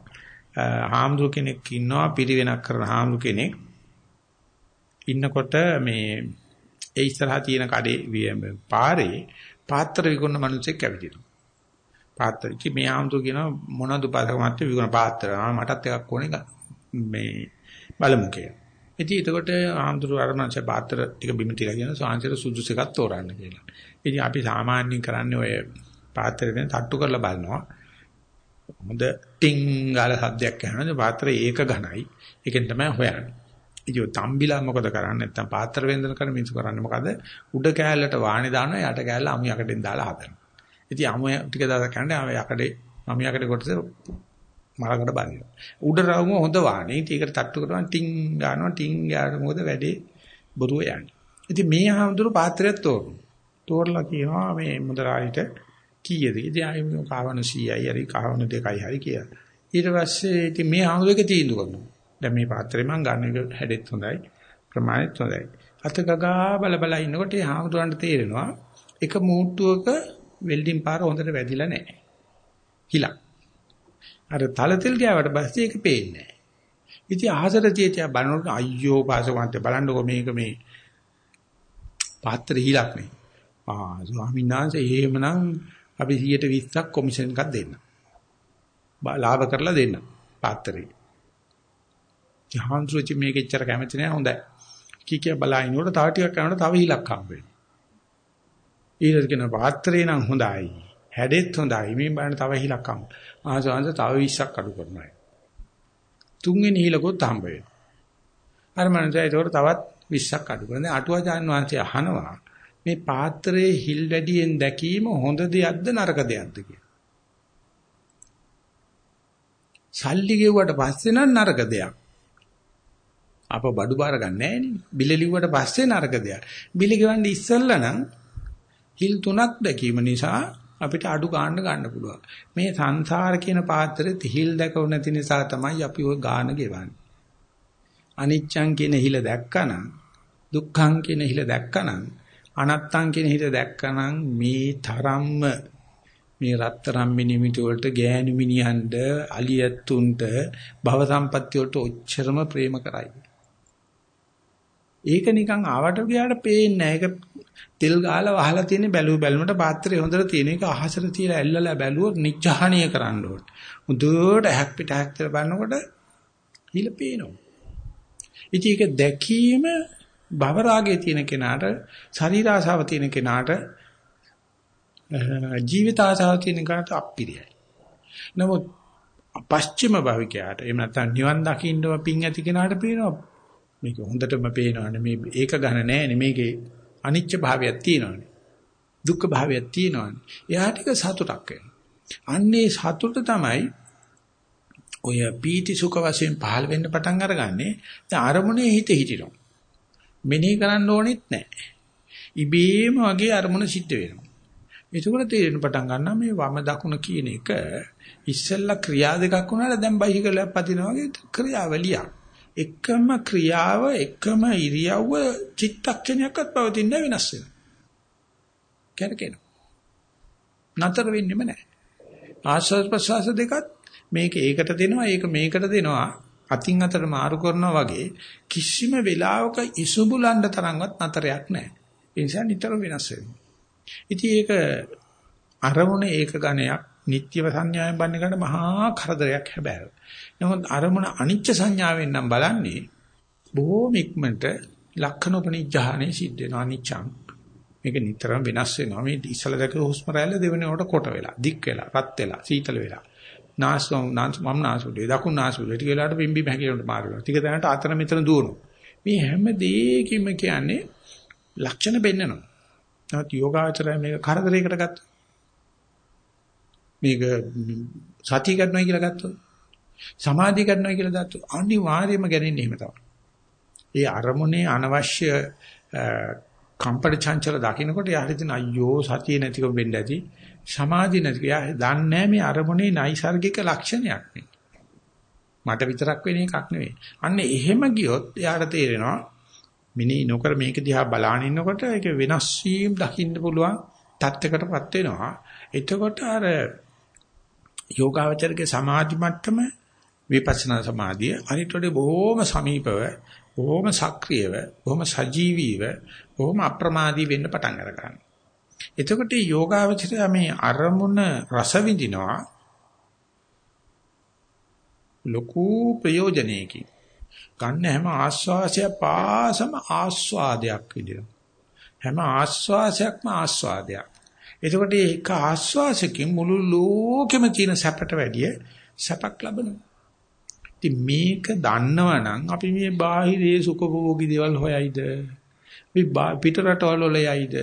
හාමුදුර කෙනෙක් ඉන්නවා පිරිවෙනක් කරන හාමුදුර කෙනෙක්. ඉන්නකොට මේ ඒ ඉස්සරහා තියෙන කඩේ පාරේ පාත්‍ර විකුණන මිනිස්සෙක් ඇවිදිනවා. පාත්‍ර කි මේ හාමුදුර කියනවා මොනවද පාත්‍ර විකුණ පාත්‍ර මටත් එකක් ඕනේ මේ බලමු කියලා. ඉතින් එතකොට ආම්දුරු අරමංශ පාත්‍ර ටික බිම තියලා කියන සාංශර සුදුසු එකක් තෝරන්න කියලා. ඉතින් අපි සාමාන්‍යයෙන් කරන්නේ ඔය පාත්‍රයෙන් තට්ටු කරලා බලනවා. හොඳ ටින් ගාල සද්දයක් ඇහෙනද පාත්‍රය ඒක ඝනයි. ඒකෙන් තමයි හොයන්නේ. ඉතින් තම්බිලා මොකද කරන්නේ නැත්නම් පාත්‍ර වේදන කරන මිනිස්සු කරන්නේ මොකද? උඩ කෑල්ලට වාණි දානවා යට කෑල්ල අමු යකඩෙන් දාලා හදනවා. ඉතින් අමු ටික දාලා කරන්නේ ආ යකඩේ අමු යකඩේ කොටස මලකට බඳිනවා. උඩ රවුම හොඳ වාහනේ. ඉතින් ඒකට තට්ටු කරනවා ටින් ගන්නවා ටින් ගාන මොකද වැඩේ බොරුව යන්නේ. ඉතින් මේ ආමතුරු පාත්‍රයක් තෝරනවා. තෝරලා කියනවා මේ මුදලාලිට කීයද? ඉතින් ආයෙ කාවන 100යි හරි කාවන 2යි හරි කියලා. ඊට පස්සේ ඉතින් මේ ආමතුරුක තීන්දුව කරනවා. දැන් මේ පාත්‍රේ මං ගන්න එක හැඩෙත් හොඳයි. ප්‍රමාණෙත් හොඳයි. අත ගගා බල බල ඉන්නකොට ඒ ආමතුරන්ට තේරෙනවා එක මූට්ටුවක වෙල්ඩින් පාර හොඳට වැදිලා නැහැ. හිලක්. අර තලතෙල් ගෑවට පස්සේ ඒක පේන්නේ නැහැ. ඉතින් අහසට තියතිය බලනකොට අයියෝ පාසකන්ත බලන්නකො මේක මේ පාත්‍රය හිලක් නේ. ආ ස්වාමීන් වහන්සේ එහෙමනම් අපි 120ක් කොමිෂන් එකක් දෙන්න. ලාභ කරලා දෙන්න පාත්‍රේ. ජහන්සුචි මේක එච්චර කැමති නෑ හොඳයි. කී කිය බලනකොට තව ටිකක් කරනකොට තව හිලක් හම්බ වෙනවා. ඊට කියන පාත්‍රේ නම් හොඳයි. හැඩෙත් හොඳයි. මේ බලන්න තව හිලක් හම්බ. ආසංශ තව 20ක් අඩු කරනවා. තුන්වෙනි හිලකොත් හම්බ වෙනවා. අර මනුස්සයා ඒකට තවත් 20ක් අඩු කරනවා. දැන් අටුවාචාන් වහන්සේ අහනවා මේ පාත්‍රයේ හිල් වැඩියෙන් දැකීම හොඳ දෙයක්ද නරක දෙයක්ද කියලා. සල්ලි ගෙව්වට පස්සේ නම් නරක දෙයක්. අප බඩු බාර ගන්න නැහැ නේ. බිල ලිව්වට පස්සේ නරක දෙයක්. බිල ගෙවන්නේ ඉස්සෙල්ලා නම් හිල් තුනක් දැකීම නිසා අපිට අඩු ගන්න ගන්න පුළුවන්. මේ සංසාර කියන පාත්‍රෙ තිහිල් දැකව නැති නිසා තමයි අපි ওই ගාන ගෙවන්නේ. අනිච්ඡං කියන හිල දැක්කනම් දුක්ඛං කියන හිල දැක්කනම් අනත්තං කියන හිල දැක්කනම් මේ තරම්ම මේ රත්තරන් මිනිමිටි වලට ගෑනු මිනිහන්ද අලියත්තුන්ට භව සම්පත්‍ය වලට ඔච්චරම ප්‍රේම කරයි. ඒක නිකන් ආවට ගියාට පේන්නේ නැහැ. ඒක තෙල් ගාලා වහලා තියෙන බැලුව බැලුමට පාත්‍රය හොඳට තියෙන එක අහසට තියලා ඇල්ලලා බැලුවොත් නිච්චහණීය කරන්න ඕනේ. මුදුවට හැක් පිට හැක් කියලා බලනකොට හිල පේනවා. ඉතින් ඒක දැකීම භව රාගයේ තියෙන කෙනාට ශරීර ආසාව තියෙන කෙනාට ජීවිත ආසාව තියෙන කෙනාට අප්පිරියයි. නමුත් පශ්චිම භවිකයාට එහෙම නැත්නම් නිවන් දකින්නව පිං ඇති කෙනාට පේනවා මේක හොඳටම පේනවානේ. මේ ඒක ගන්න නෑනේ. මේකේ අනිච්ච භාවයක් තියෙනවානේ. දුක්ඛ භාවයක් තියෙනවානේ. එයාට ඒක සතුටක් වෙනවා. අන්නේ සතුට තමයි ඔය පීති සුඛ වශයෙන් පහළ වෙන්න පටන් අරගන්නේ. දැන් අරමුණේ හිත හිටිනවා. මෙනෙහි කරන්න ඕනෙත් නැහැ ඉබේම වගේ අරමුණ සිද්ධ වෙනවා. එතකොට තේරෙන පටන් ගන්නවා මේ වම දකුණ කියන එක ඉස්සෙල්ලා ක්‍රියා දෙකක් වුණාට දැන් බයිසිකලයක් පදිනවා වගේ ක්‍රියාවලියක්. එකම ක්‍රියාව එකම ඉරියව්ව චිත්තක්ෂණයක්වත් පවතින වෙනස් වෙනවා. කරකිනවා. නතර වෙන්නෙම නැහැ. ආශ්වාස ප්‍රශ්වාස දෙකත් මේක ඒකට දෙනවා ඒක මේකට දෙනවා අතින් අතට මාරු කරනවා වගේ කිසිම වෙලාවක ඉසුබුලන්න තරම්වත් නතරයක් නැහැ. ඒ නිසා නිතර වෙනස් වෙනවා. ඉතින් ඒක අරමුණ ඒක ගණයක් නිත්‍යව සංඥාවෙන් බන්නේ කරන මහා කරදරයක් හැබැයි. නමුත් අරමුණ අනිච්ච සංඥාවෙන් නම් බලන්නේ බොහෝම ඉක්මනට ලක්ෂණෝපනිඥානේ සිද්ධ වෙනවා අනිච්චං. මේක නිතරම වෙනස් වෙනවා. මේ ඉස්සල දැක හුස්ම රැල්ල දෙවෙනිවට කොට වෙලා, දික් වෙලා, රත් වෙලා, සීතල වෙලා. නාස්වම් නාස් මම් නාසුඩේ දකුණු නාසුඩේ ටික වෙලාවට පිම්බි හැකිලට මාරු වෙනවා. ටික දැනට අතන මෙතන දුවනවා. මේ හැම දෙයකින්ම කියන්නේ ලක්ෂණ බෙන්නනවා. නමුත් යෝගාචරය මේක කරදරයකට ගත්තා. මේක සතිය කරනවා කියලා ගත්තොත් සමාධිය කරනවා කියලා ගත්තොත් අනිවාර්යයෙන්ම ගැනෙන්නේ එහෙම තමයි. ඒ අරමුණේ අනවශ්‍ය කම්පන චංචල දකින්නකොට යාරිදින අයියෝ සතිය නැතිකම වෙන්න ඇති සමාධිය නැතික යා දන්නේ මේ අරමුණේ නයිසાર્ගික ලක්ෂණයක් නේ. මට විතරක් වෙන එකක් නෙවෙයි. අන්න එහෙම ගියොත් යාට තේරෙනවා මිනී නොකර මේක දිහා බලාගෙන ඉන්නකොට ඒක වෙනස් වීම දකින්න පුළුවන් තත්යකටපත් වෙනවා. එතකොට අර යෝගාවචරගේ සමාධි මට්ටම විපස්සනා සමාධිය අනිත් වලේ බොහොම සමීපව බොහොම සක්‍රියව බොහොම සජීවීව බොහොම අප්‍රමාදී වෙන්න පටන් ගන්නවා. එතකොට යෝගාවචරය මේ අරමුණ රස විඳිනවා ලොකු ප්‍රයෝජනයකින්. ගන්න හැම ආස්වාසය පාසම ආස්වාදයක් විදියට හැම ආස්වාසයක්ම ආස්වාදයක්. එතකොට ඒක ආස්වාසකින් මුළු ලෝකෙම තියෙන සැපට වැඩිය සැපක් ලබනවා. ඉතින් මේක දන්නවනම් අපි මේ බාහිරේ සුඛභෝගී දේවල් හොයයිද? මේ පිට රටවල වල යයිද?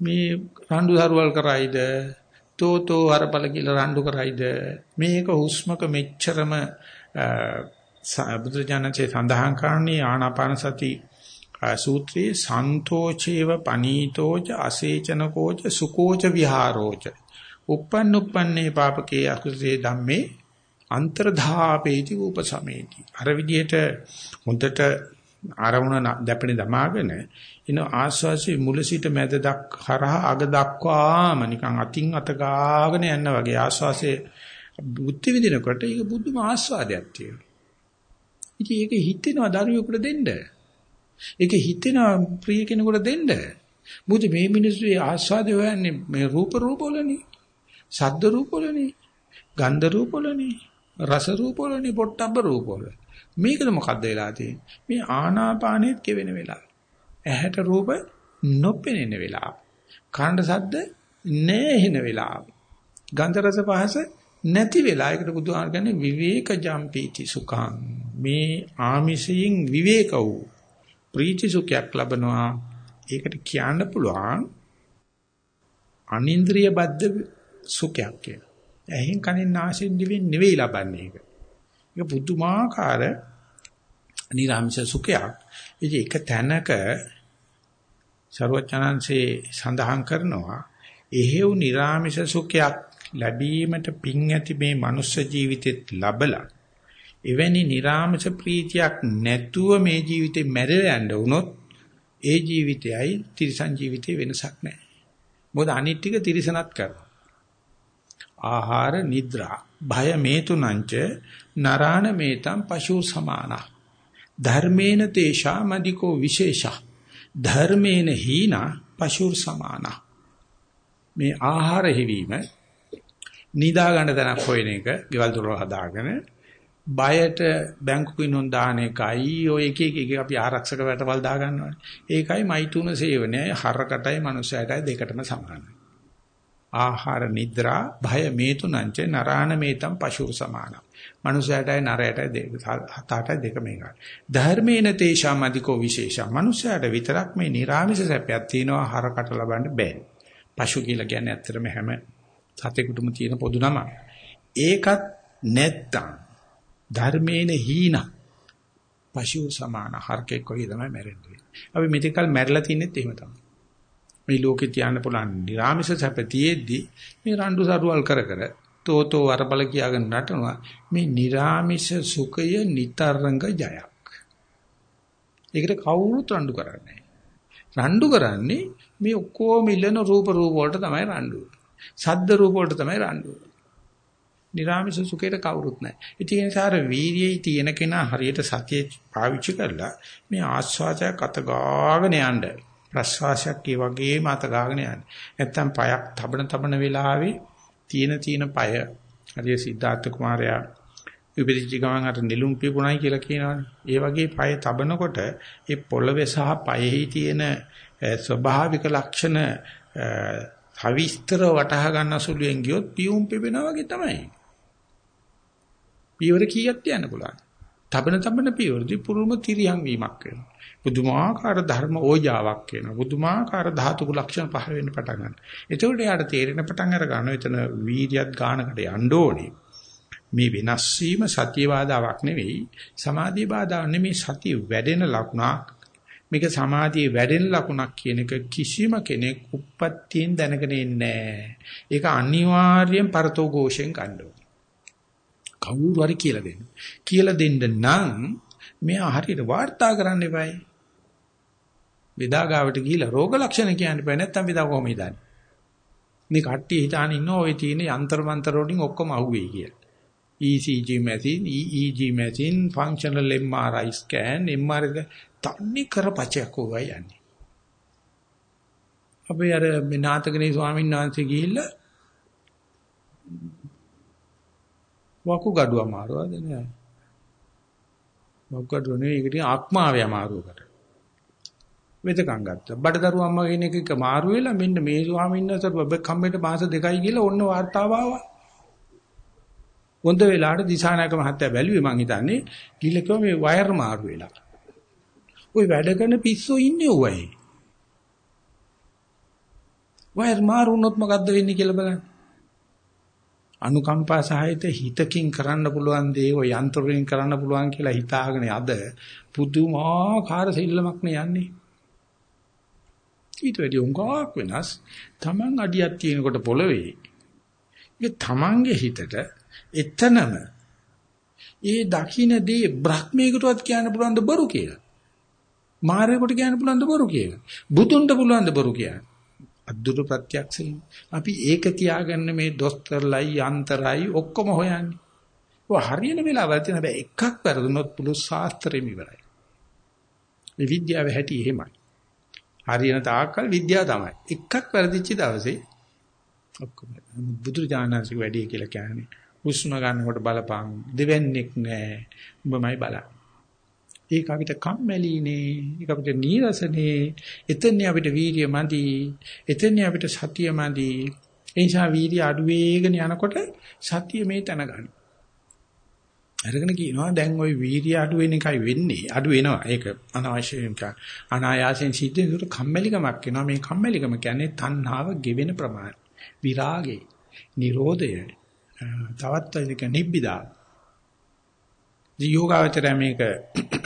මේ රණ්ඩු සරුවල් කරයිද? තෝතෝ හරපල කියලා රණ්ඩු කරයිද? මේක හුස්මක මෙච්චරම බුදුජානකේ සඳහන් කරන්නේ ආනාපාන සති සූත්‍රයේ සන්තෝචේව පනීතෝච අසේචනකෝච සුකෝච විහාරෝච uppන් uppන්නේ පාපකේ අකුසේ ධම්මේ අන්තරධාපේති උපසමේති අර විදිහට හොඳට ආරමුණ දැපෙන දමාගෙන ඉන ආස්වාසිය මුල සිට මැද දක් හරහා අග දක්වාම නිකන් අතින් අත ගාගෙන යන වගේ ආස්වාසියේ බුද්ධ විදිනකොට ඒක බුදුම ආස්වාදයක් තියෙනවා. ඉතින් ඒක හිතෙනවා දරුවෙකුට දෙන්න. ඒක හිතෙනවා ප්‍රිය කෙනෙකුට දෙන්න. මොකද මේ මිනිස්සු ආස්වාද හොයන්නේ මේ රූප රූපවලනේ. ශබ්ද රූපවලනේ. ගන්ධ රූපවලනේ. රස රූපවලනේ. පොට්ටබ්බ රූපවල. මේකද මොකද්ද වෙලා තියෙන්නේ? මේ ආනාපානෙත් කෙවෙන වෙලාව. ඇහැට රූප නොපෙනෙන වෙලාව. කාණ්ඩ ශබ්ද නැහෙන වෙලාව. ගන්ධ රස පහස නැති වෙලා ඒකට බුදුහාම කියන්නේ විවේක ජම්පීති සුඛං මේ ආමිෂයෙන් විවේක වූ ප්‍රීති සුඛයක් ලබනවා. ඒකට කියන්න පුළුවන් අනින්ද්‍රිය බද්ධ සුඛයක් කියලා. ඇහෙන් කනෙන් නාසයෙන් දිවෙන් නෙවෙයි ලබන්නේ ඒක. ඒක පුදුමාකාර නිරාමිෂ සුඛයක්. ඉතින් එක තැනක ਸਰවචනංශේ සඳහන් කරනවා එහෙව් නිරාමිෂ සුඛයක් ලැබීමට පිං ඇති මේ මනුස්ස ජීවිතෙත් ලබලා එවැනි නිර්ාමස ප්‍රීතියක් නැතුව මේ ජීවිතේ මැරෙලා යන්න වුණොත් ඒ ජීවිතයයි තිරිසන් ජීවිතේ වෙනසක් නැහැ. මොකද අනිත් ටික තිරිසනත් කරනවා. ආහාර නිද්‍රා භය මේ තුනංච නරාණ මේතම් පශු සමාන. ධර්මේන තේෂා මදිකෝ විශේෂා ධර්මේන හීනා පශුර් සමානා මේ ආහාර හිවීම නිදා ගන්න තැනක් හොයන එක ගෙවල් දොර හදාගෙන බයට බැංකු පිනුම් දාන එකයි ඔය එක එක එක අපි ආරක්ෂක වැටවල් දා ගන්නවානේ. ඒකයි මෛතුන සේවනයයි හරකටයි මනුස්සයටයි දෙකටම සමානයි. ආහාර නිද්‍රා භය මේ තුනංච නරාණ මේතම් පශු සමානයි. මනුස්සයටයි නරයටයි දෙක හතටයි දෙක මේකයි. ධර්මේන තේෂාම අධිකෝ විශේෂා. මනුස්සයට විතරක් මේ නිර්ාමිෂ සැපයක් තියෙනවා හරකට ලබන්න බෑ. පශු කියලා කියන්නේ ඇත්තටම හැම සතෙකුටම තියෙන පොදු නමක්. ඒකත් නැත්තම් ධර්මේන හීන පශු සමාන හර්කෙක් වගේ තමයි මැරෙන්නේ. අපි මෙතකල් මැරලා තින්නෙත් එහෙම තමයි. මේ ලෝකේ තියන්න පුළුවන් නිරාමිෂ සැපතියෙද්දි මේ රණ්ඩු සරුවල් කර කර තෝතෝ වරබල කියාගෙන නටනවා මේ නිරාමිෂ සුඛය නිතරංග ජයක්. ඒකට කවුරුත් රණ්ඩු කරන්නේ රණ්ඩු කරන්නේ මේ ඔක්කොම ඉල්ලන රූප රූප වලට තමයි රණ්ඩු. සද්ද රූප වලට තමයි රණ්ඩු. නිරාමිෂ සුඛයට කවුරුත් නැහැ. ඉතින් ඒ නිසා වීර්යයේ තියෙන කෙනා හරියට සතිය පාවිච්චි කරලා මේ ආස්වාදයක් අත ගාගෙන යන්න ප්‍රස්වාසයක් ඒ වගේම අත ගාගෙන යන්න. නැත්තම් පයක් තබන තබන වෙලාවේ තියෙන තියෙන පය හරිය සිද්ධාර්ථ කුමාරයා උපදිච්ච ගමන් අර නිලුම් පිපුණයි කියලා කියනවනේ. ඒ වගේ පය තබනකොට ඒ පොළවේ සහ පයෙහි තියෙන ස්වභාවික ලක්ෂණ සවිස්තර වටහා ගන්න සුළුෙන් ගියොත් පියුම් පිපෙනවා වගේ තමයි. පියවර කීයක් තියන්න පුළුවන්. තබන තබන පියවරදී පුරුම තිරියන් වීමක් වෙනවා. බුදුමාකාර ධර්ම ඕජාවක් වෙනවා. බුදුමාකාර ධාතු ලක්ෂණ පහළ වෙන්න පටන් ගන්නවා. එතකොට යාට තේරෙන පටන් අර ගන්න එතන වීර්යයත් ගානකට යන්න ඕනේ. මේ වෙනස් වීම සතිය බාධාවක් නෙවෙයි සමාධිය බාධාවක් නෙමෙයි සතිය වැඩෙන ලකුණක් මේක සමාධියේ වැඩෙන ලකුණක් කියන එක කිසිම කෙනෙක් උප්පත්තියෙන් දැනගෙන ඉන්නේ නැහැ. ඒක අනිවාර්යෙන් පරතෝ ഘോഷයෙන් ගන්න කවුරු හරි කියලා දෙන්න. කියලා දෙන්න නම් මෙයා හරියට වාර්තා කරන්න එපායි. විදාගාවට ගිහිලා රෝග ලක්ෂණ කියන්න බෑ නැත්තම් විදා කොහොම හිතන්නේ. මේ කට්ටිය හිතාන ඉන්නවා ඔය තියෙන යන්ත්‍ර මන්ත්‍ර වලින් ඔක්කොම අහුවෙයි කියලා. ECG machine, EEG machine, functional MRI scan, MRI තන්නේ කරපචයක් ඕවා යන්නේ. අපි අර මේ නාතකනේ ස්වාමීන් වහන්සේ ගිහිල්ලා වකුගඩුව අමාරුවද නෑ. වකුගඩුව නෙවෙයි ඒකට ආත්මාවේ අමාරුවකට. වෙදකම් ගත්තා. බඩදරු අම්මා කෙනෙක් එක මාරු වෙලා මෙන්න මේ ස්වාමීන් වහන්සේ බබ කම්බේට මාස දෙකයි කියලා ඔන්න වார்த்தාව ආවා. හොඳ වෙලාවට දිසානායක මහත්තයා බැලුවේ මං හිතන්නේ කිල්ල කිව්වා මේ වයර් මාරු වෙලා. ওই වැඩ කරන පිස්සෝ ඉන්නේ උවයි. වයර් මාරු වුණොත් මොකද්ද වෙන්නේ කියලා බලන්න. අනුකම්පා සහිත හිතකින් කරන්න පුළුවන් දේ ඔය යන්ත්‍රයෙන් කරන්න පුළුවන් කියලා හිතාගෙන අද පුදුමාකාර සිල්ලමක් නේ යන්නේ. ඊට වැඩි උංගාවක් වෙනස් Taman අඩියක් තියෙනකොට පොළවේ. ඒ Tamanගේ හිතට එතනම ඒ දකින්නේ බ්‍රහ්මීකටවත් කියන්න පුළුවන් ද බරු කියලා. මාරේකට කියන්න පුළුවන් ද බරු කියලා. බුදුන්ට පුළුවන් ද බරු කියලා. අද්දුරු ප්‍රත්‍යක්ෂයෙන් අපි ඒක තියාගන්න මේ දොස්තරලයි යන්තරයි ඔක්කොම හොයන්නේ. ඔය හරියන වෙලාවල් තියෙන හැබැයි එකක් වැරදුනොත් පුළු ශාස්ත්‍රෙම ඉවරයි. මේ විද්‍යාව හැටි එහෙමයි. හරියන තාක්කල් විද්‍යාව තමයි. එකක් වැරදිච්ච දවසේ ඔක්කොම බුදුරජාණන්සේ වැඩි කියලා කියන්නේ. හුස්ම ගන්නකොට බලපං දෙවන්නේක් නැහැ. උඹමයි බලන්නේ. ඒක අපිට කම්මැලිනේ. ඒක අපිට නීරසනේ. එතනනේ අපිට වීර්ය මදි. එතනනේ අපිට සතිය මදි. ඒ නිසා වීර්ය අඩු වේගන යනකොට සතිය මේ තන ගන්න. අරගෙන කියනවා දැන් ওই වීර්ය අඩු වෙන එකයි වෙන්නේ. අඩු වෙනවා. ඒක අනවශ්‍ය එක අනායාසයෙන් සිද්ධ වෙනකොට කම්මැලිකමක් වෙනවා මේ කම්මැලිකම කියන්නේ තණ්හාව ගෙවෙන ප්‍රමාණය. විරාගේ නිරෝධය. තවත් එක නිබ්බිදා. යෝගාවචරය මේක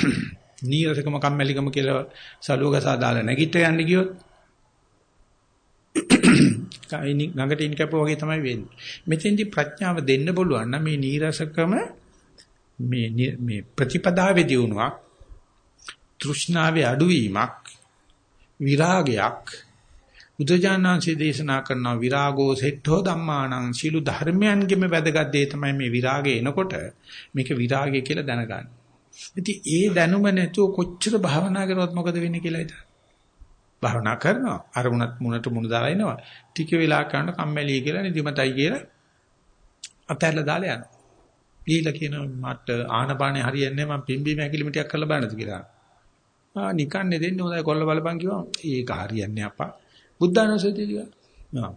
<clears throat> නීරසකම කම්මැලිකම කියලා සලුවගසා දාලා නැගිට යන්න ගියොත් <clears throat> කයිනි ගඟට ඉන් කැපුවා වගේ තමයි වෙන්නේ. මෙතෙන්දි ප්‍රඥාව දෙන්න බලුවන් නම් මේ නීරසකම මේ මේ ප්‍රතිපදාවේ දියුණුවක් තෘෂ්ණාවේ අඩුවීමක් විරාගයක් බුදුජානනාංශයේ දේශනා කරන විරාගෝ සෙට්ඨෝ ධම්මානං සීළු ධර්මයන්ගෙම වැදගත් දේ තමයි මේ විරාගය එනකොට මේක විරාගය කියලා දැනගන්න. ඉතින් ඒ දැනුම නැතුව කොච්චර භාවනා කරවත් මොකද වෙන්නේ කියලා හිතා. භාවනා කරනවා. අරමුණත් මුණට මුණ දාලා ඉනවා. ටික වෙලා කරන කම්මැලි කියලා නිදිමතයි කියලා අතහැරලා දාලා යනවා. ගිහිල්ලා කියනවා මට ආනපානේ හරියන්නේ නැහැ මම පිම්බීම හැකිලිම ටිකක් කරලා බලන්නද කියලා. ආ නිකන්නේ දෙන්නේ හොඳයි කොල්ල බලපන් කිව්වා. ඒක හරියන්නේ අප්පා. බුද්ධානුස්සතිය කියලා. නෑ.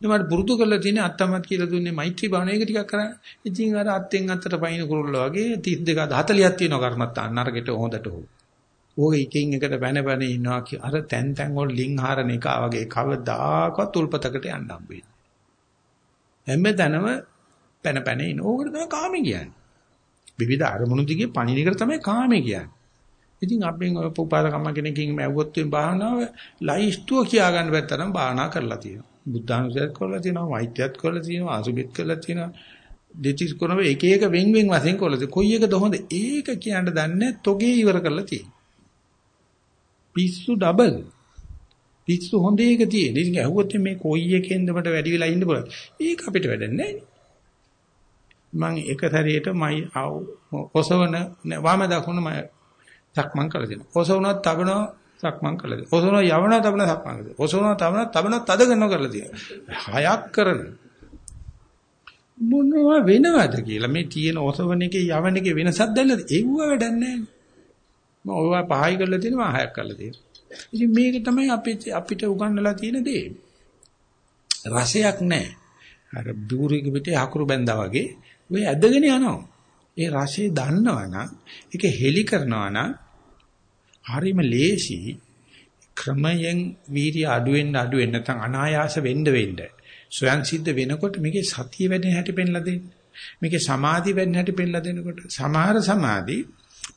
මට පුරුදු කරලා තියෙන අත්තමත් කියලා දුන්නේ මෛත්‍රී භාවනාව ඒක ටිකක් කරන්න. ඉතින් අර අත්ෙන් අතට පයින් කුරුල්ල වගේ 32 40ක් තියෙනවා කර්මත්ත අන්නරකට හොඳට හො. ඕක එකින් එකට බැන බැන ඉන්නවා අර තැන් තැන් වල ලින් හරන එක වගේ කවදාකවත් උල්පතකට යන්න හම්බෙන්නේ. හැමදැනම පැන පැන ඉන. ඕකට තමයි කාමේ කියන්නේ. විවිධ අරමුණු දිගේ පණින එක තමයි කාමේ කියන්නේ. ඉතින් අපෙන් ඔය උපාදකම්ම කෙනකින් මැව්වොත් වෙන භාවනාව ලයිස්තුව කියා ගන්න බැත්තරම් භාවනා කරලා තියෙනවා. බුද්ධානුසයත් කරලා තියෙනවා, වෛද්‍යයත් කරලා තියෙනවා, අසුබෙත් කරලා තියෙනවා. දෙතිස් කරන එක එක වෙන් වෙන් වශයෙන් කරලා තියෙනවා. කොයි එකද හොඳ? ඒක කියන්න දන්නේ තොගේ ඉවර කරලා තියෙනවා. පිස්සු ඩබල්. පිස්සු හොඳ එක තියෙන. ඉතින් ඇහුවොත් මේ කොයි එකෙන්ද මට වැඩි වෙලා ඉන්න පුළුවන්. ඒක අපිට වැඩන්නේ නැහැ. මම එක සැරේට මයි ඔසවන වම දකුණ මම සක්මන් කළ දෙනවා. ඔසවනත් තබනවා සක්මන් කළ දෙනවා. ඔසවනවා යවනවා තබනවා සක්මන් කළ දෙනවා. ඔසවනවා තබනවා තබනවා තද කරනවා කරලා තියෙනවා. හයක් කරන මොනවා වෙනවද කියලා මේ තියෙන ඔසවන එකේ යවන එකේ වෙනසක් දැල්ලද? ඒව වැඩක් නැහැ. මම ඔයවා පහයි කරලා තියෙනවා හයක් කරලා තියෙනවා. ඉතින් මේක තමයි අපිට අපිට උගන්වලා තියෙන දේ. රසයක් නැහැ. අර බූරික පිටේ හකුරු බැඳා වගේ ඔය ඇදගෙන යනවා. ඒ රසය දන්නවනම් ඒක හෙලි කරනවනම් හරිම ලේසි ක්‍රමයෙන් වීර්ය අඩු වෙන්න අඩු වෙන්න නැත්නම් අනායාස වෙන්න වෙන්න ස්වයන් සිද්ධ වෙනකොට මේකේ සතිය වැඩෙන හැටි පෙන්ලා දෙන්න. මේකේ සමාධි වැඩෙන හැටි පෙන්ලා දෙනකොට සමහර සමාධි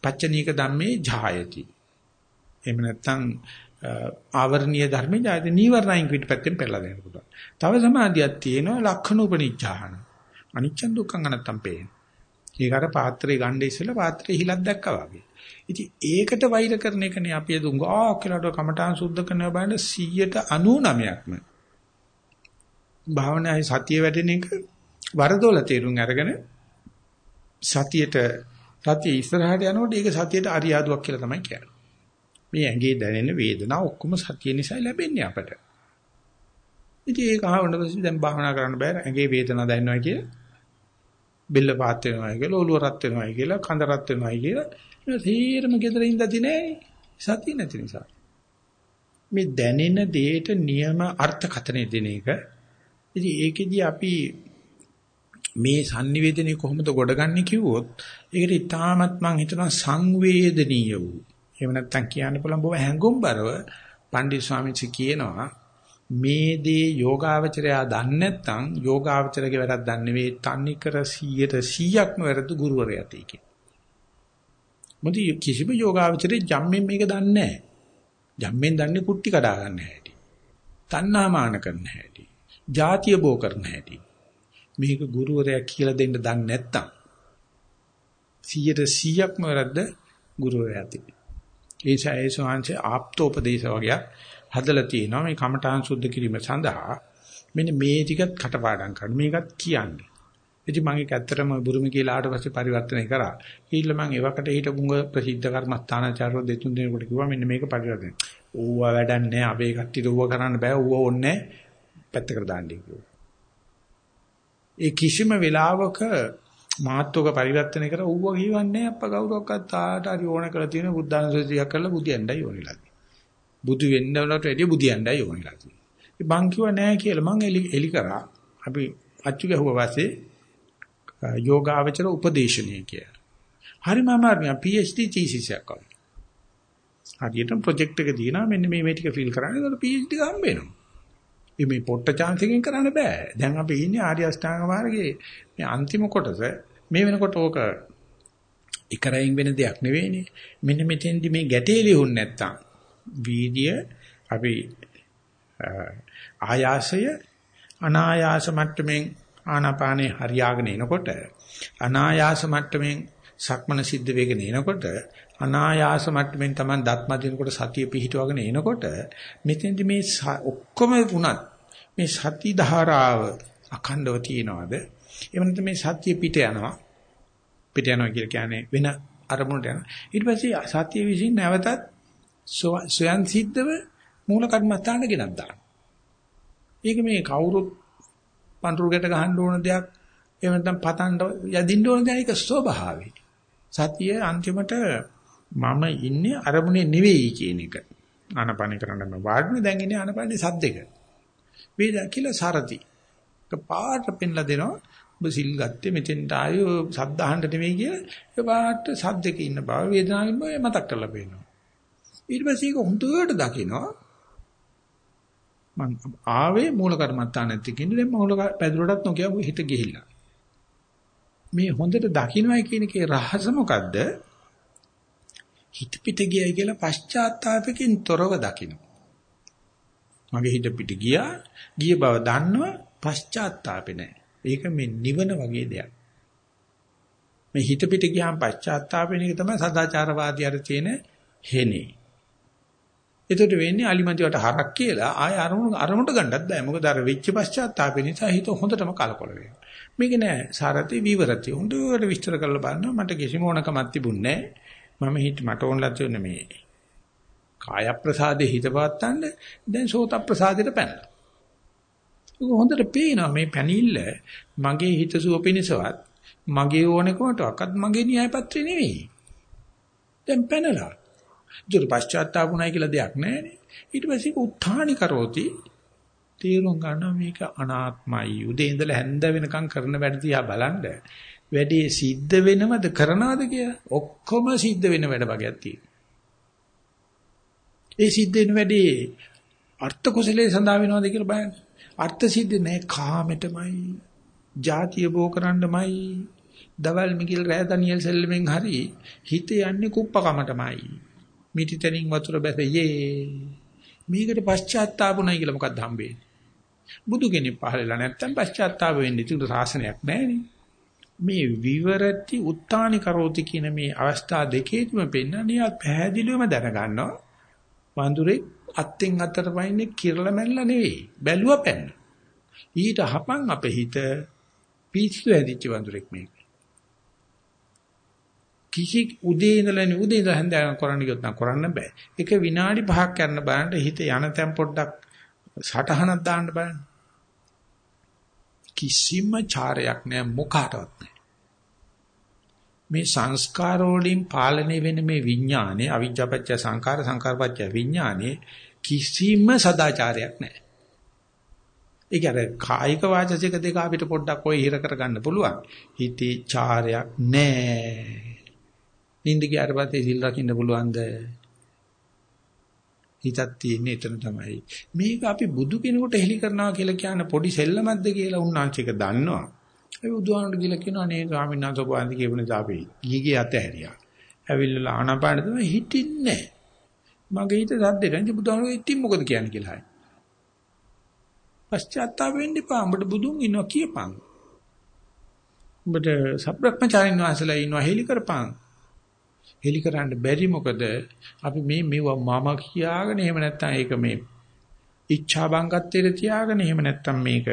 පච්චනීක ධම්මේ ජායති. එහෙම නැත්නම් ආවරණීය ධර්මේ ජායති නීවරණයින් පිටපැත්තෙන් පෙන්ලා දෙන්න පුළුවන්. තව සමාධියක් තියෙනවා ලක්ෂණෝපනිච්ඡාන. අනිච්ච දුක්ඛං අනත්තම් පේන. ඒක අර පාත්‍රේ ගන්න ඉස්සෙල්ලා පාත්‍රේ හිලක් දැක්කා වගේ. ඉතින් ඒකට වෛර කරන එකනේ අපි දුංගා කියලාට කමඨාන් සුද්ධ කරනවා බලන්න 199ක්ම භාවනාවේ සතිය වැඩෙන එක වරදොල තේරුම් අරගෙන සතියට සතිය ඉස්සරහට යනකොට ඒක සතියට අරියාදුවක් කියලා තමයි කියන්නේ. මේ ඇඟේ දැනෙන වේදනාව ඔක්කොම සතිය නිසා ලැබෙන්නේ අපට. ඉතින් ඒක අහවන්න පස්සේ දැන් භාවනා කරන්න බෑ ඇඟේ වේදනාව දැනෙනවා කියලා. බෙල්ල පාත් වෙනවා කියලා, ඔළුව රත් වෙනවා කියලා, කඳ රත් වෙනවා කියලා තීරම gedara ඉඳදී නෑ සතිය නැති නිසා. මේ දැනෙන දෙයට නියම අර්ථකථනය දෙන එක. ඉතින් ඒකෙදි අපි මේ sannivedanaye කොහොමද ගොඩගන්නේ කිව්වොත් ඒකට ඉතාමත් මං හිතනවා සංවේදනීය වූ. එහෙම නැත්නම් කියන්න පුළුවන් බොහොම හැඟුම්overline පණ්ඩිත ස්වාමීන් කියනවා මේ දේ යෝගාවචරයා දන්නේ නැත්නම් යෝගාවචරගේ වැරද්ද දන්නේ නෙවෙයි තන්නිකර 100ට 100ක්ම වැරද්ද ගුරුවරයා තේකේ. මොකද කිසිම යෝගාවචරයේ ජම්මෙන් මේක දන්නේ නැහැ. ජම්මෙන් දන්නේ කුට්ටි කඩා ගන්න හැටි. තණ්හාමාන කරන හැටි. ಜಾතිය බෝ කරන හැටි. මේක ගුරුවරයා කියලා දෙන්න දන්නේ නැත්තම් 100ට 100ක්ම වැරද්ද ගුරුවරයා තිබේ. ඒ ඡායේ සෝංශේ ආප්තෝපදේශ වගේ හදලා තියෙනවා මේ කමඨාන් සුද්ධ කිරීම සඳහා මෙන්න මේ ටිකත් කටපාඩම් කරන්න මේකත් කියන්නේ. ඉතින් මම ඒක ඇත්තටම බුරුමි කියලා ආවට පස්සේ පරිවර්තනය කරා. ඊළ මම ඒවකට හිටපුඟ ප්‍රසිද්ධ කර්මස්ථානාචාර්යව දෙතුන් දෙනෙකුට කිව්වා මෙන්න මේක පරිවර්තනය. ඌව වැඩක් නැහැ. අපේ කට්ටියට ඌව කරන්න බෑ. ඌව ඕන්නේ පැත්තකට දාන්න කිව්වා. ඒ කිසිම වෙලාවක මාත්වක පරිවර්තනය කර ඌව කියවන්නේ අප්ප කවුරක්වත් ආට හරි ඕන කරලා තියෙන බුද්ධානුස්සතියක් කරලා බුදියන්ඩයි ඕනෙලා. බුදු වෙන්න වලට වැඩිය බුදියන්ඩයි ඕනෙලා. මං කිව්වා නෑ කියලා මං එලි එලි කරා. අපි අච්චු ගැහුවා පස්සේ යෝගාවචර උපදේශනීය කියලා. හරිම අමාරුයි PhD thesis එකක් වගේ. හරියට ප්‍රොජෙක්ට් එක දිනා මෙන්න මේ මේ ටික ෆිල් කරන්න ඒකට PhD එක හම්බ වෙනවා. මේ පොට්ට chance එකෙන් කරන්න බෑ. දැන් අපි ඉන්නේ ආර්ය අෂ්ටාංග මාර්ගයේ මේ අන්තිම කොටස මේ වෙනකොට ඕක එකරයින් වෙන දෙයක් නෙවෙයිනේ. මෙන්න මෙතෙන්දි මේ ගැටේ ලියුන් නැත්තම් වීර්ය අපි ආයාසය අනායාස මට්ටමින් ආනාපානේ හරියාගෙන එනකොට අනායාස මට්ටමින් සක්මන සිද්ධ වෙගෙන එනකොට අනායාස මට්ටමින් තමයි දත්ම දිනකොට සතිය පිහිටවගෙන එනකොට මෙතෙන්දි මේ ඔක්කොම වුණත් මේ සති ධාරාව අඛණ්ඩව තියනවාද එහෙම නැත්නම් මේ සතිය පිට යනවා පිට යනවා කියලා කියන්නේ වෙන අරමුණට යනවා. ඊට පස්සේ සතිය විසින් නැවතත් සොයන් සිද්ධව මූල කර්මස්ථානට ගෙනත් දානවා. ඒක මේ කවුරුත් පඳුරුකට ගහන්න ඕන දෙයක් එහෙම නැත්නම් පතන්න යදින්න ඕන දෙයක් ඒක ස්වභාවය. සතිය අන්තිමට මම ඉන්නේ අරමුණේ නෙවෙයි කියන එක. ආනපන කරන්න මම වාඩිනේ දැන් ඉන්නේ ආනපනේ සද්දෙක. වේද කියලා සරති. පාට පෙන්ලා දෙනවා. ඔබ සිල් ගත්තේ මෙතෙන්ට ආයෝ සද්ද අහන්න නෙවෙයි කියලා ඒ පාට සද්දක ඉන්න බව වේදනාවෙන් බව මතක් කරලා පෙන්නනවා. ඊට පස්සේ ඒක හොඳට දකිනවා. මං ආවේ මූල කර්මත්තානෙත් කින්නේ දැන් මූල පැදුරටත් නොකිය හිත ගිහිල්ලා. මේ හොඳට දකින්නයි කියන එකේ රහස මොකද්ද? හිත පිට ගියයි කියලා පශ්චාත්තාවපකින් තොරව දකින්න. මගේ හිත පිට ගියා, ගිය බව දන්නව පශ්චාත්තාපේ නැහැ. ඒක මේ නිවන වගේ දෙයක්. මේ හිත පිට ගියාම පශ්චාත්තාපෙන එක තමයි සදාචාරවාදී අර තියෙන හේනේ. එතකොට වෙන්නේ අලිමන්තිවට හරක් කියලා ආය අරමුණු අරමුණට ගන්නත් බෑ. මොකද අර වෙච්ච පශ්චාත්තාපේ නිසා හිත හොඳටම කලකොල වෙනවා. මේක නෑ සාරති විවරති. හොඳට විස්තර කරලා බලනවා මට කිසිම ඕනකමක් තිබුණේ නෑ. මම හිත මට ඕනලා තියෙන මේ කාය ප්‍රසාදේ හිත පාත්තන්න දැන් සෝත ප්‍රසාදෙට පැනලා. ඒක හොඳට පේනවා මේ පැනිල්ල මගේ හිතසුව පිණිසවත් මගේ ඕනකමටවත් මගේ න්‍යාය පත්‍රේ නෙවෙයි. දැන් පැනලා. දුර පශ්චාත්තාපුණයි කියලා දෙයක් නැහැනේ. ඊට පස්සේ උත්හානි කරෝති තීරුම් ගන්න මේක අනාත්මයි. උදේ ඉඳලා හැන්ද වෙනකම් කරන වැඩ දිහා බලන්න. වැඩේ සිද්ධ වෙනවද කරනවද කියලා? ඔක්කොම සිද්ධ වෙන වැඩ වගේක් තියෙනවා. ඒ සිද්ධ වෙන වැඩේ අර්ථ කුසලයේ සඳහා වෙනවද කියලා බලන්න. අර්ථ සිද්ධ නැහැ කාමෙටමයි. ಜಾතිය බෝ කරන්නමයි. දවල් මිගිල් රෑ දනියල් සෙල්ලමෙන් හරි හිත යන්නේ කුප්පකමටමයි. මිටිතනින් වතුර බැසයේ. මේකට පශ්චාත්තාපුණයි කියලා මොකක්ද හම්බෙන්නේ? බුදු කෙනෙක් පහලලා නැත්තම් පශ්චාත්තාප වෙන්නේ තුන සාසනයක් නැහැනේ. මේ විවරති උත්තානි කරෝති කියන මේ අවස්ථා දෙකේදීම පෙන්නන්නේ පැහැදිලිවම දැනගන්නවා. වඳුරේ අත්ෙන් අතට වයින්නේ කිරලා මැල්ලා නෙවෙයි. බැලුවා පැන්න. ඊට හපන් අපේ හිත පිස්සු ඇදිච්ච වඳුරෙක් මේක. කිසි උදේ ඉඳලා නේ උදේ ඉඳලා හැන්දෑව කරන්න ගියොත් නම් කරන්න බෑ. එක විනාඩි 5ක් කරන්න බලන්න හිත යන තැන් පොඩ්ඩක් සටහනක් දාන්න බලන්න. කිසිම චාරයක් නෑ මොකටවත් නෑ. මේ සංස්කාර වලින් පාලනය වෙන මේ විඥානේ අවිජ්ජාපච්ච සංකාර සංකාරපච්ච විඥානේ කිසිම සදාචාරයක් නැහැ. ඒක අර කායික වාචසික දෙක අපිට පොඩ්ඩක් ඔය හිර කරගන්න පුළුවන්. හිතේ චාරයක් නැහැ. නින්ද ගියාට පස්සේ සිල් රකින්න පුළුවන්ද? හිතක් තියෙන්නේ එතන තමයි. මේක අපි බුදු කෙනෙකුට හෙලි කරනවා කියලා කියන පොඩි සෙල්ලමක්ද කියලා උන්වංශික දන්නවා. ඒ බුදුහාමුදුරු කියලා කියනවා නේ ස්වාමීන් වහන්සේ පොවන්දි කියපුණ දාපේ. ගිහිගේ අතහැරියා. ඇවිල්ලා ආනපාන තමයි හිටින්නේ මගේ හිත සද්දෙට ඉඳි බුදුහාමුදුරු ඉතින් මොකද කියන්නේ කියලා හයි. පශ්චාත්තාප වෙන්න එපා. උඹට බුදුන් ඉන්නවා කියපන්. උඹට සබ්‍රක්‍මචාරින් වහන්සේලා ඉන්නවා හෙලි කරපන්. හෙලි කරන්න බැරි මොකද අපි මේ මෙව මම කියාගෙන එහෙම නැත්නම් ඒක මේ ඉච්ඡා බංගත්තේට තියාගෙන එහෙම නැත්නම් මේක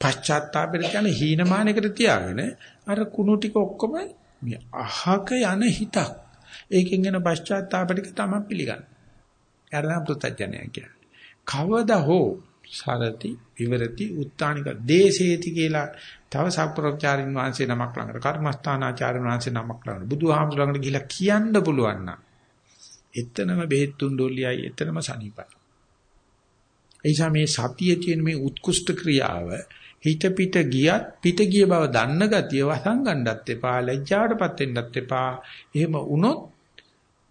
පශ්චාත්තාපෙට කියන හීනමානයකට තියාගෙන අර කුණු ටික ඔක්කොම මේ අහක යන හිතක් ඒකෙන් එන පශ්චාත්තාපෙට තමයි පිළිගන්න. යාරනම් පුතඥය කියන්නේ. කවදා හෝ සරති විවරති උත්තානික දේශේති කියලා තව සප්‍රෝචාරින් වහන්සේ නමක් ළඟට කර්මස්ථානාචාර්යන් වහන්සේ නමක් ළඟට බුදුහාමුදුර ළඟට ගිහිල්ලා කියන්න පුළුවන් නම් එතනම බෙහෙත් තුන් ඩොල්ලියයි එතනම සනීපයි. එයිසා මේ සතියේ තියෙන මේ උත්කෘෂ්ඨ ක්‍රියාව හිත පිට ගියත් පිට ගිය බව දන්න ගතිය වසංගණ්ඩත් එපා ලැජ්ජාවටපත් වෙන්නත් එපා. එහෙම වුණොත්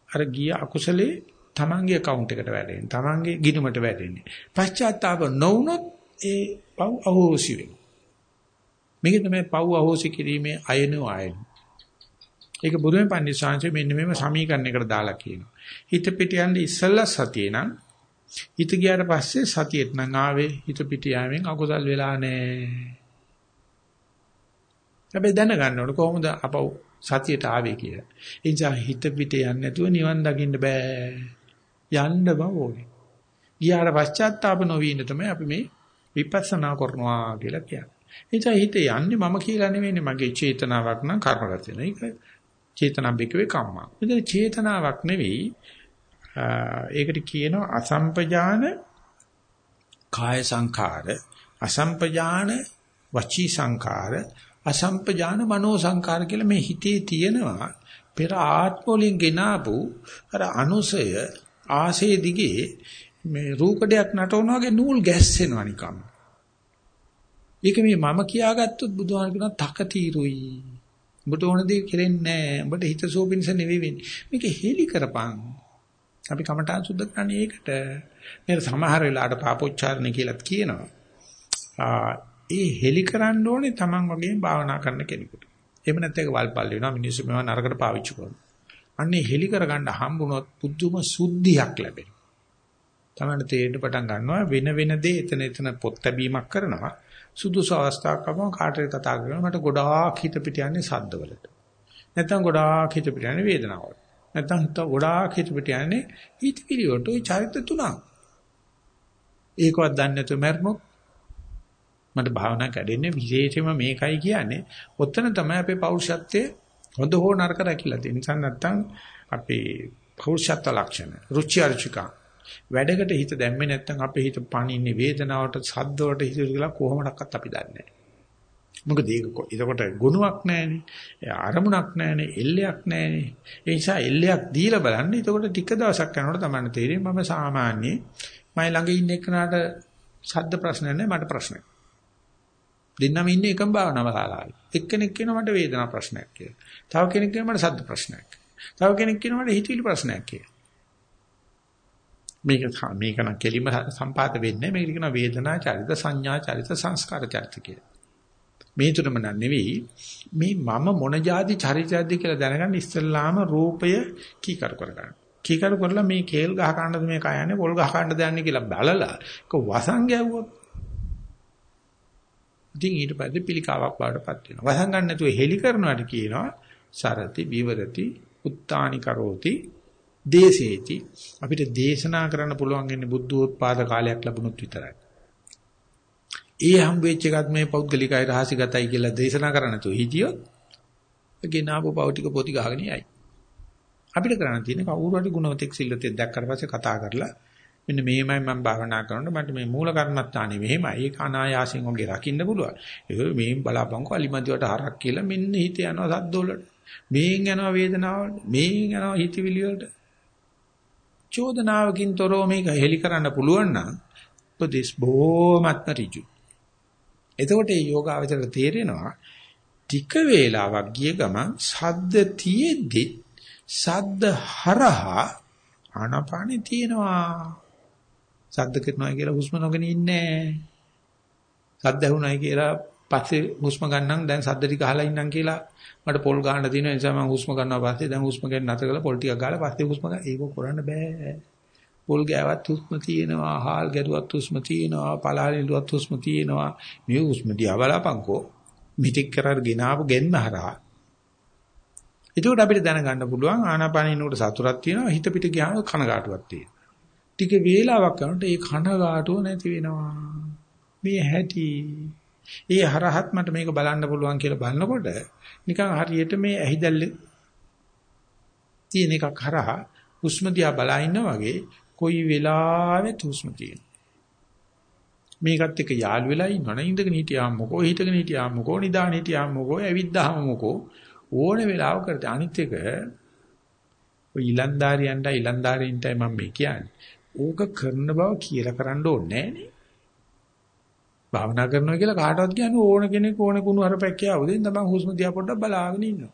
අර ගිය අකුසලේ තමන්ගේ account එකට වැටෙන්නේ. තමන්ගේ ගිණුමට වැටෙන්නේ. පශ්චාත්තාප නොවුනොත් ඒ පව් අහෝසි වෙනවා. මේක තමයි පව් අහෝසි කිරීමේ අයනෝ අයන. ඒක බුදුන් පන්දි සාංශය මෙන්න මෙම සමීකරණයකට දාලා කියනවා. හිත පිට යන්නේ ඉස්සල්ලා සතියේ නම් හිත ගියාට පස්සේ සතියෙත් නම් ආවේ හිත පිට යෑමෙන් අකුසල් වෙලා නැහැ. හැබැයි දැනගන්න ඕන කොහොමද අපව සතියට ආවේ කියලා. ඒ නිසා හිත පිට යන්නේ නැතුව නිවන් දකින්න බෑ. යන්න බව ඕනේ. ගියාට පශ්චාත්තාප නොවී ඉන්න තමයි අපි මේ විපස්සනා කරනවා කියලා කියන්නේ. එතන හිත යන්නේ මම කියලා නෙවෙයිනේ මගේ චේතනාවක් නම් කර්ම රැස් වෙන. ඒක චේතනාබිකවේ කම්ම. මෙතන චේතනාවක් නෙවෙයි ඒකට කියනවා අසම්පජාන කාය සංඛාර අසම්පජාන වචී සංඛාර අසම්පජාන මනෝ සංඛාර කියලා මේ හිතේ තියෙනවා පෙර ආත්ම වලින් ගෙනාවු අර අනුසය ආසේ දිගේ මේ රූකඩයක් නටවනවා වගේ නූල් ගැස්සෙනවා නිකම්. ඒක මේ මම කියාගත්තොත් බුදුහාම කියනවා තක తీරුයි. උඹට ඕන දේ කෙරෙන්නේ නැහැ. උඹට හිත සෝපින්ස නෙවෙයි වෙන්නේ. මේක හෙලි කරපන්. අපි කමඨාන් සුද්ධ කරන්නේ ඒකට. මේ සමහර වෙලාවට පාපොච්චාරණ කියලාත් කියනවා. ඒ හෙලි කරන්න ඕනේ Taman වගේ භාවනා කරන කෙනෙකුට. එහෙම නැත්නම් ඒක වල්පල් වෙනවා මිනිස්සු මේවා නරකට පාවිච්චි කරනවා. අන්නේ හෙලි කරගන්න හම්බුනොත් පුදුම සුද්ධියක් ලැබෙනවා. Taman තේරෙන්න පටන් ගන්නවා වෙන වෙන දේ එතන එතන පොත් ලැබීමක් කරනවා. සුදුසු අවස්ථාවක් අපම කාටද කතා කරනවා මට ගොඩාක් හිත පිට යන්නේ සද්දවලට. නැත්නම් ගොඩාක් හිත පිට යන්නේ වේදනාවලට. නැත්නම් හිත ගොඩාක් හිත පිට යන්නේ හිත පිළිවෙලට ওই චරිත තුනක්. ඒකවත් දන්නේ නැතුව මැරුණොත් මට භාවනා කැඩෙන්නේ විශේෂයෙන්ම මේකයි කියන්නේ. ඔතන තමයි අපේ පෞරුෂත්වයේ හොඳ හෝ නරක රැකිලා තියෙන නිසා නැත්තම් අපේ පෞරුෂත්ව ලක්ෂණ රුචි අරුචිකා වැඩකට හිත දැම්මේ නැත්තම් අපේ හිත පණින්නේ වේදනාවට සද්දවලට හිත කියලා කොහොමඩක්වත් අපි දන්නේ නැහැ. මොකද ඒක එතකොට ගුණයක් නැහැනේ. අරමුණක් නැහැනේ. එල්ලයක් නැහැනේ. ඒ නිසා එල්ලයක් දීලා බලන්න. එතකොට ටික දවසක් යනකොට තමයි තේරෙන්නේ මම සාමාන්‍ය මයි ළඟ ඉන්න එකනට සද්ද ප්‍රශ්න නැහැ මට ප්‍රශ්නයක්. දෙන්නම ඉන්නේ එකම භාවනාව ශාලාවේ. එක්කෙනෙක් කියනවා මට වේදනා ප්‍රශ්නයක් කියලා. තව කෙනෙක් කියනවා මට සද්ද ප්‍රශ්නයක්. තව කෙනෙක් කියනවා මට හිතවිලි ප්‍රශ්නයක් කියලා. මේක මේක නම් කෙලිම සම්පාත වෙන්නේ මේක කියනවා වේදනා චරිත සංඥා චරිත සංස්කාර චරිත කියලා. මේ තුනම නන් නෙවෙයි මේ මම මොන જાති චරිතයක්ද කියලා දැනගන්න ඉස්සෙල්ලාම රූපය කීකරු කරගන්න. කීකරු කරලා මේ කේල් ගහ ගන්නද මේ කයන්නේ පොල් ගහ ගන්නද යන්නේ කියලා බලලා ඒක වසං ගැව්වොත් ඉතින් ඊට පස්සේ පිළිකාවක් බාටපත් වෙනවා. වසන් ගන්න නැතුව හෙලි කරනවාට කියනවා සරති විවරති උත්තානි කරෝති දේශේති අපිට දේශනා කරන්න පුළුවන් ඉන්නේ බුද්ධෝත්පාද කාලයක් ලැබුණොත් විතරයි. ඒ හම්බෙච්ච එකත් මේ පෞද්ගලිකයි රහසිගතයි කියලා දේශනා කරන්න නැතුව හිටියොත් ගෙනාවු පව ටික පොති ගහගෙන යයි. අපිට කරන්න තියෙන්නේ කවුරු හරි ගුණවතෙක් සිල්ලතෙක් දැක්කට පස්සේ කතා කරලා මෙන්න මෙහෙමයි මම භාවනා කරනකොට මට මේ මූල කර්මස්ථානේ මෙහෙමයි. ඒක අනායාසයෙන් ඔගේ රකින්න පුළුවන්. ඒක මේ බලාපංකෝ අලිමදිවට හරක් කියලා මෙන්න හිත යනවා සද්දවලට. මේන් යනවා වේදනාවලට. මේන් යනවා හිතවිලි වලට. චෝදනාවකින් තොරව මේක හෙලි කරන්න පුළුවන් නම් උපදේශ බොහොමත්ම ඍජු. එතකොට මේ යෝගාවචරයට තේරෙනවා ටික වේලාවක් ගිය ගමන් සද්ද තියෙද්දි සද්ද හරහා ආනාපානෙ තියෙනවා. සද්ද කරනවා කියලා හුස්ම නොගෙන ඉන්නේ සද්ද ඇහුණයි කියලා පස්සේ හුස්ම ගන්නම් දැන් සද්ද ටික අහලා ඉන්නම් කියලා මට පොල් ගන්න තියෙන නිසා මම හුස්ම ගන්නවා පස්සේ දැන් හුස්ම ගන්න නැතර කරලා පොල් ටිකක් ගාලා පස්සේ හුස්ම ගන්න. ඒක කරන්න බෑ. පොල් ගෑවත් හුස්ම තියෙනවා හාල් ගැදුවත් හුස්ම තියෙනවා පලාලිලුවත් හුස්ම තියෙනවා. මේ හුස්ම දිහා බලපංකෝ. මිටික් කරලා ගෙනාවු ගෙන්න හරහා. එතකොට අපිට දැනගන්න පුළුවන් ආනාපානිනෝට සතුටක් තියෙනවා හිත පිට ගියාම කනගාටුවක් තියෙනවා. ටික වේලාවක් යනකොට ඒ කනගාටුව නැති වෙනවා. මේ හැටි. ඒ හරහත් මට මේක බලන්න පුළුවන් කියලා බලනකොට නිකන් හරියට මේ ඇහිදල්ල තියෙන එකක් හරහා හුස්ම දිහා බලා ඉන්නා වගේ කොයි වෙලාවෙත් හුස්ම තියෙනවා. මේකත් එක්ක යාළු වෙලා ඉන්නවනේ ඉඳගෙන හිටියාම මොකෝ හිටගෙන හිටියාම මොකෝ නිදාගෙන හිටියාම මොකෝ ඇවිද්දාම මොකෝ ඕන වෙලාවකට අනිත් එක ඔය ඊලන්දාරියන්ට ඊලන්දාරින්ටයි මම මේ කියන්නේ ඕක කරන බව කියලා කරන්න ඕනේ නෑනේ. භාවනා කරනවා කියලා කාටවත් කියන්නේ ඕන කෙනෙක් ඕන කුණු හරපැක් කියවද ඉතින් තමයි හුස්ම දිහා පොඩ්ඩක් බලාගෙන ඉන්නවා.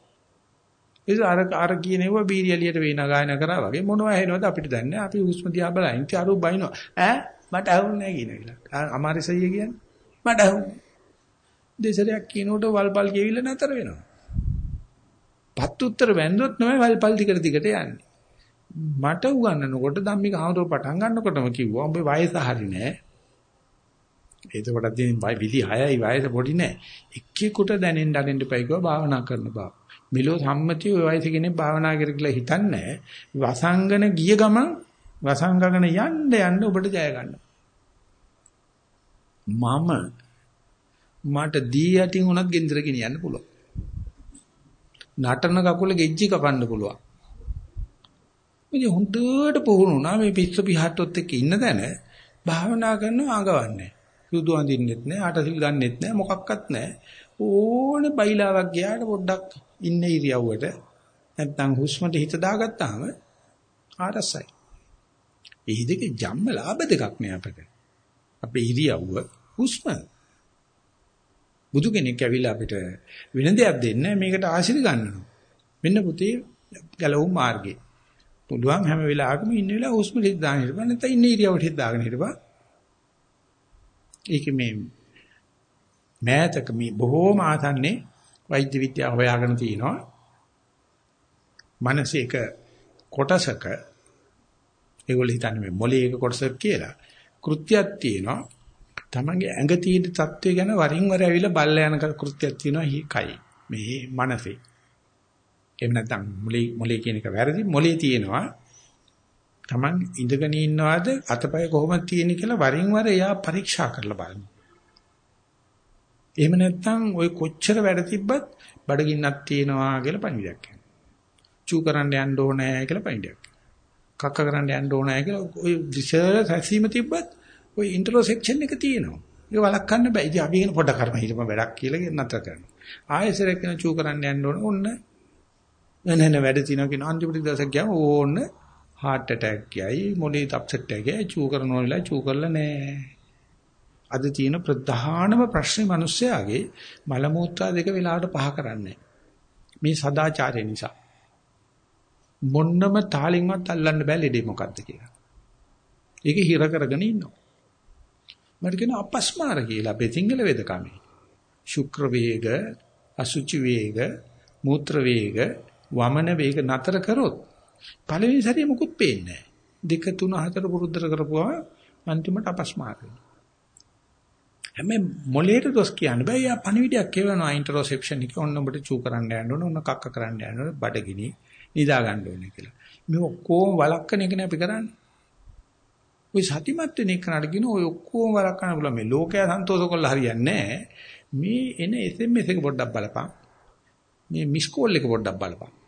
ඒක අර අර කියනේවා බීරියලියට වේනා ගායනා කරා වගේ මොනවා ඇහෙනවද අපිට දන්නේ අපි හුස්ම දිහා බලයින් ඉතින් අරු බයිනවා ඈ මට අහුන්නේ නැහැ කියන එක. අමාරිසయ్య කියන්නේ මට අහුන්නේ. දෙසරයක් කියනකොට වල්පල් කියවිල නතර වෙනවා. පත් උත්තර වැන්දොත් නෙමෙයි වල්පල් දිගට දිගට යන්නේ. මට උගන්වනකොට ධම්මික ආමරෝ පටන් ගන්නකොටම කිව්වා උඹේ වයස හරි නෑ. එතකොට තියෙන විදි 6යි වයස පොඩි නෑ. එක්කෙකුට දැනෙන්න අරින්න පයි කිව්වා භාවනා කරන බව. මිලෝ සම්මතිය ඔය වයස කෙනෙක් භාවනා කර කියලා හිතන්නේ වසංගන ගිය ගමන් වසංගගෙන යන්න යන්න ඔබට ජය ගන්න. මම මට දී යටින් උනත් ගෙන්දර ගෙනියන්න පුළුවන්. නටන කකුල ගෙජ්ජි කපන්න පුළුවන්. ඉතින් හොඳට පුහුණු වුණා මේ පිස්ස පිහට්ටොත් එක්ක ඉන්න දැන භාවනා කරනවා ආගවන්නේ. සුදු අඳින්නෙත් නැහැ, අටසිල් ගන්නෙත් නැහැ, මොකක්වත් නැහැ. ඕනේ බයිලාවක් ගියාට පොඩ්ඩක් ඉන්න ඉරියව්වට නැත්නම් හුස්මට හිත දාගත්තාම ආරසයි. එහි දෙක ජම්ම ලාභ දෙකක් නේ අපිට. අපේ ඉරියව්ව හුස්ම. බුදු කෙනෙක් ඇවිල්ලා අපිට වෙන දෙයක් දෙන්නේ මේකට ආශිර්වාද ගන්නවා. මෙන්න පුතේ ගැලවුම් මාර්ගේ. පුළුවන් හැම වෙලාවකම ඉන්න වෙලාව හුස්ම ටික දාන්න හිටපන් නැත්නම් ඉන්න ඉරියවට හිට දාගෙන හිටපන්. ඒක මේ මෑතක මේ බොහෝම ආසන්නේ වෛද්‍ය විද්‍යාව හොයාගෙන තිනවා. මනසේක කොටසක ඒගොල්ලෝ හිතන්නේ මේ මොලේ එක කොටසක් කියලා. කෘත්‍යයක් තියෙනවා. තමන්ගේ ඇඟ තියෙන தත්ත්වය ගැන වරින් වර ඇවිල්ලා බල්ලා යන කෘත්‍යයක් තියෙනවා හි කයි. මේ මනසේ එහෙම නැත්නම් මොලේ මොලේ කියන එක වැරදි. මොලේ තියෙනවා. තමන් ඉඳගෙන ඉන්නවාද අතපය කොහොමද තියෙන්නේ කියලා වරින් වර එයා පරීක්ෂා කරලා බලනවා. එහෙම නැත්නම් ওই කොච්චර වැඩ තිබ්බත් බඩගින්නක් තියෙනවා කියලා පණිවිඩයක් කියනවා. චූ කරන්න යන්න ඕනේ කියලා පණිවිඩයක්. කක්ක කරන්න යන්න ඕනේ කියලා ওই විශේෂ සැසීම තිබ්බත් ওই ඉන්ටරොසෙක්ෂන් එක තියෙනවා. ඒක වළක්වන්න බෑ. ඉතින් අපි කියන පොඩ කර්ම හිතම වැඩක් කියලා නතර කරනවා. ආයෙසරක් කියන චූ කරන්න යන්න ඕනේ ඔන්න නැන වැඩ තියනවා කියන අන්තිමට දවසක් ගියාම ඕන්න heart attack ගියයි මොලේ අප්සෙට් එකයි චූ කරනවා වෙලා චූ කරලා නෑ. අද තියෙන ප්‍රධානම ප්‍රශ්නේ මිනිස්සයාගේ මල මූත්‍රා දෙක වෙලාවට පහ කරන්නේ. මේ සදාචාරය නිසා. මොන්නම තාලින්වත් අල්ලන්න බෑ ලෙඩේ මොකද්ද කියලා. ඒක හිර කරගෙන ඉන්නවා. මට කියන අපස්මාර කියලා අපේ සිංහල වේදකමේ. ශුක්‍ර වේග, අසුචි වේග, මූත්‍ර වේග, වමන වේග නතර කරොත් පළවෙනි සැරේ මුකුත් පේන්නේ නැහැ. දෙක තුන හතර පුරුද්දට කරපුවා අන්තිමට අපස්මාර වෙනවා. හැබැයි මොලේට දොස් කියන්න බෑ. යා පණිවිඩයක් කියවනවා ඉන්ටරොසෙප්ෂන් එක. ඔන්න ඔබට චූ කරන්න යන්න ඕන, ඔන්න කක්ක කරන්න යන්න ඕන, බඩගිනි නිදා ගන්න ඕනේ කියලා. මේ ඔක්කොම වළක්කන එකනේ අපි කරන්නේ. ওই සතිමත් වෙන එකනට කියන ඔය ඔක්කොම වළක්වන්න පුළුවන් මේ ලෝකයා සන්තෝෂ කරලා හරියන්නේ නැහැ. මේ එන SMS එක පොඩ්ඩක් බලපන්. මේ මිස් කෝල් එක පොඩ්ඩක් බලපන්.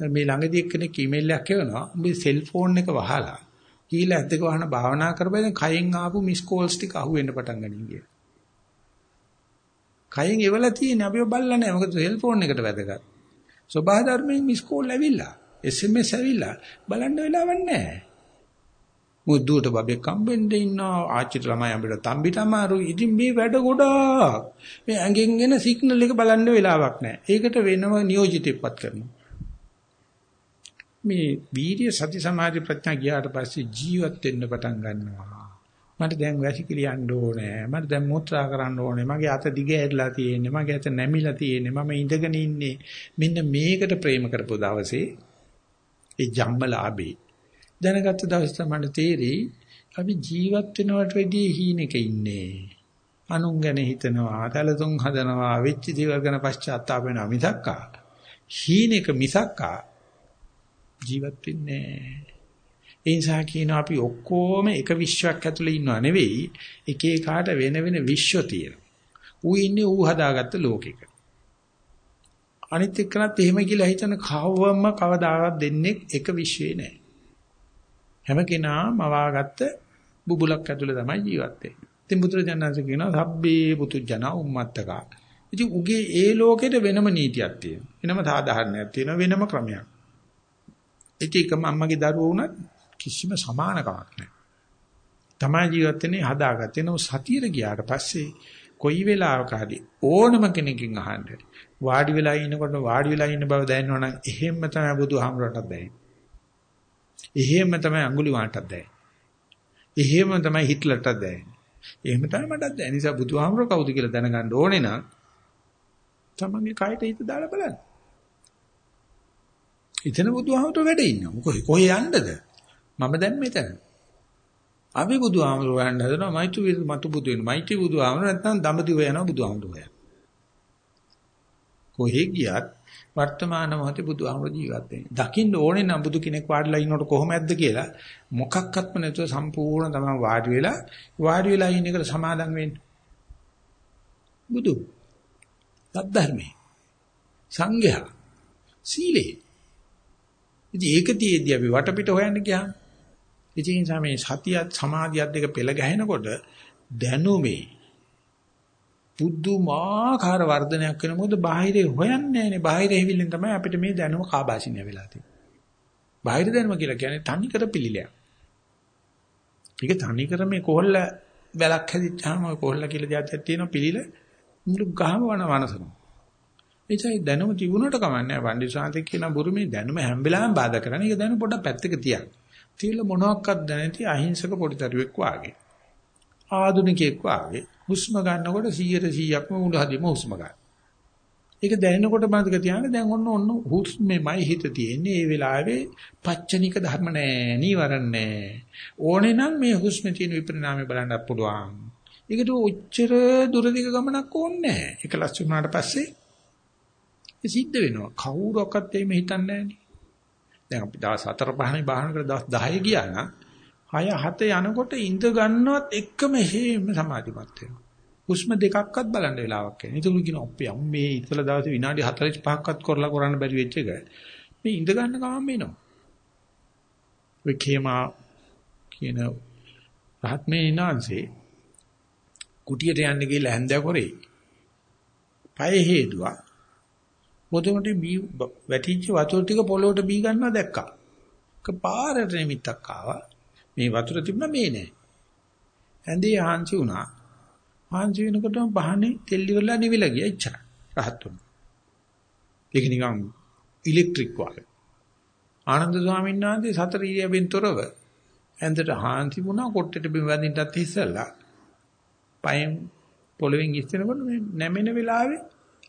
මේ ළඟදී එක්කෙනෙක් ඊමේල් එකක් එවනවා. උඹේ සෙල්ෆෝන් එක වහලා කීලා ඇද්දක වහන භාවනා කරපෙන් කයෙන් ආපු මිස් කෝල්ස් ටික අහුවෙන්න පටන් ගනින් කිය. කයෙන් එවලා තියෙන අපිව බල්ලා නැහැ. මොකද සෙල්ෆෝන් එකට වැදගත්. සබහා ධර්මයෙන් මිස් කෝල් ඇවිල්ලා SMS ඇවිල්ලා බලන්න වෙලාවක් නැහැ. මුද්දුවට බබෙක් හම්බෙන්න ඉන්නවා ආච්චිට ළමයි අපිට තම්බිට අමාරු ඉතින් මේ වැඩ ගොඩාක් මේ ඇඟෙන් එන සිග්නල් එක බලන්න වෙලාවක් නැහැ ඒකට වෙනම නියෝජිතෙක්පත් කරනවා මේ වීර්ය සති සමාධි ප්‍රඥා ගියාට පස්සේ ජීවත් වෙන්න පටන් ගන්නවා. මට දැන් වැසිකිලි යන්න ඕනේ. මට දැන් මුත්‍රා කරන්න ඕනේ. මගේ අත දිග ඇදලා තියෙන්නේ. මගේ අත නැමිලා තියෙන්නේ. මම ඉඳගෙන ඉන්නේ. මෙන්න මේකට ප්‍රේම කරපු දවසේ ඒ ජම්මලාභේ දැනගත්ත දවස් තමයි තේරෙයි අපි ජීවත් වෙනවට වැඩිය හීනෙක ඉන්නේ. අනුන් ගැන හිතනවා, තලතුන් හදනවා, වෙච්ච දේවල් ගැන පශ්චාත්තාප වෙනවා මිසක්කා. හීනෙක මිසක්කා. ජීවත් වෙන්නේ ඒ නිසා කියනවා අපි ඔක්කොම එක විශ්වයක් ඇතුලේ ඉන්නව නෙවෙයි එක එකාට වෙන වෙන විශ්ව තියෙනවා. ඌ ඉන්නේ ඌ හදාගත්ත ලෝකෙක. අනිත් එක්කනත් එහෙම කියලා හිතන කවවම කවදාවත් දෙන්නේ එක විශ්වේ නෑ. හැම කෙනාම මවාගත්ත බුබුලක් ඇතුලේ තමයි ජීවත් වෙන්නේ. ඉතින් බුදුරජාණන්සේ කියනවා සබ්බේ පුතුජන උම්මත්තක. ඉතින් උගේ ඒ ලෝකෙට වෙනම නීතියක් තියෙනවා. වෙනම සාධාරණයක් තියෙනවා වෙනම ක්‍රමයක්. ඒක එකම අම්මගේ දරුවෝ වුණත් කිසිම සමානකමක් නැහැ. තමයි ජීවත් වෙන්නේ හදාගත්තේ නෝ සතියේ ගියාට පස්සේ කොයි වෙලාවක හරි ඕනම කෙනකින් අහන්න වාඩි වෙලා ඉනකොට වාඩි වෙලා ඉන්න බව දැනනවනම් එහෙම්ම තමයි බුදුහාමුදුරටත් දැනෙන්නේ. එහෙම තමයි අඟුලි වාටත් දැනෙන්නේ. එහෙම තමයි හිට්ලර්ටත් දැනෙන්නේ. එහෙම තමයි මටත් දැනෙන්නේ. නිසා බුදුහාමුදුර කවුද කියලා දැනගන්න ඕනේ නම් තමන්ගේ කයට හිත දාලා බලන්න. ඉතන බුදුහාමුදුර වැඩ ඉන්නවා. කොහේ කොහේ යන්නද? මම දැන් මෙතන. අපි බුදුහාමුදුර හොයන්න හදනවා මෛත්‍රී මතු බුදු වෙන. මෛත්‍රී බුදුහාමුදුර නැත්නම් දඹදිව යනවා බුදුහාමුදුර හොයන්න. කොහේ ගියත් වර්තමාන මොහොතේ බුදුහාමුදුර ජීවත් වෙන්නේ. දකින්න ඕනේ නම් බුදු කෙනෙක් වාඩිලා ඉන්නකොට කොහොමද කියලා මොකක්වත්ම නැතුව සම්පූර්ණ තමයි වාඩි වෙලා වාඩි වෙලා ඉන්න එකට සමාදම් වෙන්න. බුදු. සද්ධර්මයේ. සංඝයා. සීලේ. ඉතින් ඒක තියේදී අපි වටපිට හොයන්න ගියාම ඉතින් මේ සතියත් සමාධියත් දෙක පෙළ ගැහෙනකොට දැනුමේ පුදුමාකාර වර්ධනයක් වෙන මොකද බාහිරේ හොයන්නේ නැහැනේ බාහිර හැවිල්ලෙන් තමයි අපිට මේ දැනුම කාබාසිනිය වෙලා තියෙන්නේ. බාහිර දැනුම කියලා කියන්නේ තනිකර පිළිලයක්. ඒක තනිකර මේ කොහොල්ල වැලක් හැදිච්චාම ඔය කොහොල්ල කියලා જાතියක් තියෙනවා පිළිල මුළු ගහම වන වනසනවා. එචයි දැනුම තිබුණට කමන්නේ පණ්ඩිත කියන බුරුමේ දැනුම හැම වෙලාවෙම බාධා කරන්නේ. ඒක දැනුම පොඩ්ඩක් පැත්තක තියන්න. තියලා මොනවත් දැනති අහිංසක පොඩි දරුවෙක් වාගේ. ආදුනිකයෙක් වාගේ හුස්ම ගන්නකොට 100 100ක්ම මුළු හදිම හුස්ම ගන්න. ඒක දැනෙනකොට මතක තියාගන්න දැන් ඔන්න ඔන්න හුස්මෙමයි හිත තියෙන්නේ. ඒ වෙලාවේ පච්චනික ධර්ම නෑ, නීවරණ නෑ. ඕනේ නම් මේ හුස්මේ තියෙන විපරිණාමය බලන්න පුළුවන්. ඒකට ඔච්චර දුරදිග ගමනක් ඕනේ නෑ. එකලස් වුණාට පස්සේ ඒ සිද්ධ වෙනවා. කවුරක්වත් එහෙම හිතන්නේ නෑනේ. දැන් අපි දවස් 4 5යි බාහන කර දවස් 10 ගියා නම් 6 7 යනකොට ඉඳ ගන්නවත් එකම හේම සමාධිමත් වෙනවා. හුස්ම දෙකක්වත් බලන්න වෙලාවක් නැහැ. ඒතුළු කියන අපේ අම්මේ ඉතල දවසේ විනාඩි 45ක්වත් කරලා කරන්න බැරි වෙච්ච එක. මේ ඉඳ ගන්න ගමන් එනවා. ඔය කේමා කියන රහත් මේ ඉනාන්සේ කුටියට යන්න ගිහලා හැන්දෑ කරේ. පය හේදුවා. පොතොමට බී වැටිච්ච වතුර ටික පොළොවට බී ගන්නවා දැක්කා. කපාරට නිමිත්තක් ආවා. මේ වතුර තිබුණා මේ නෑ. ඇඳේ හාන්සි වුණා. හාන්සි වෙනකොටම බහනේ තෙල් ඉවරලා නිවිලා ගියා ඉච්චා. රහත් වුණා. ඒක නිකන් ඉලෙක්ට්‍රික් වගේ. ආනන්ද ස්වාමීන් වහන්සේ සතර ඉරියවෙන් තොරව ඇඳට හාන්සි වුණා කොට්ටෙට බිම වැදින්නත් ඉස්සෙල්ලා. පයෙන් පොළවෙන් ඉස්සෙනකොට නැමෙන වෙලාවේ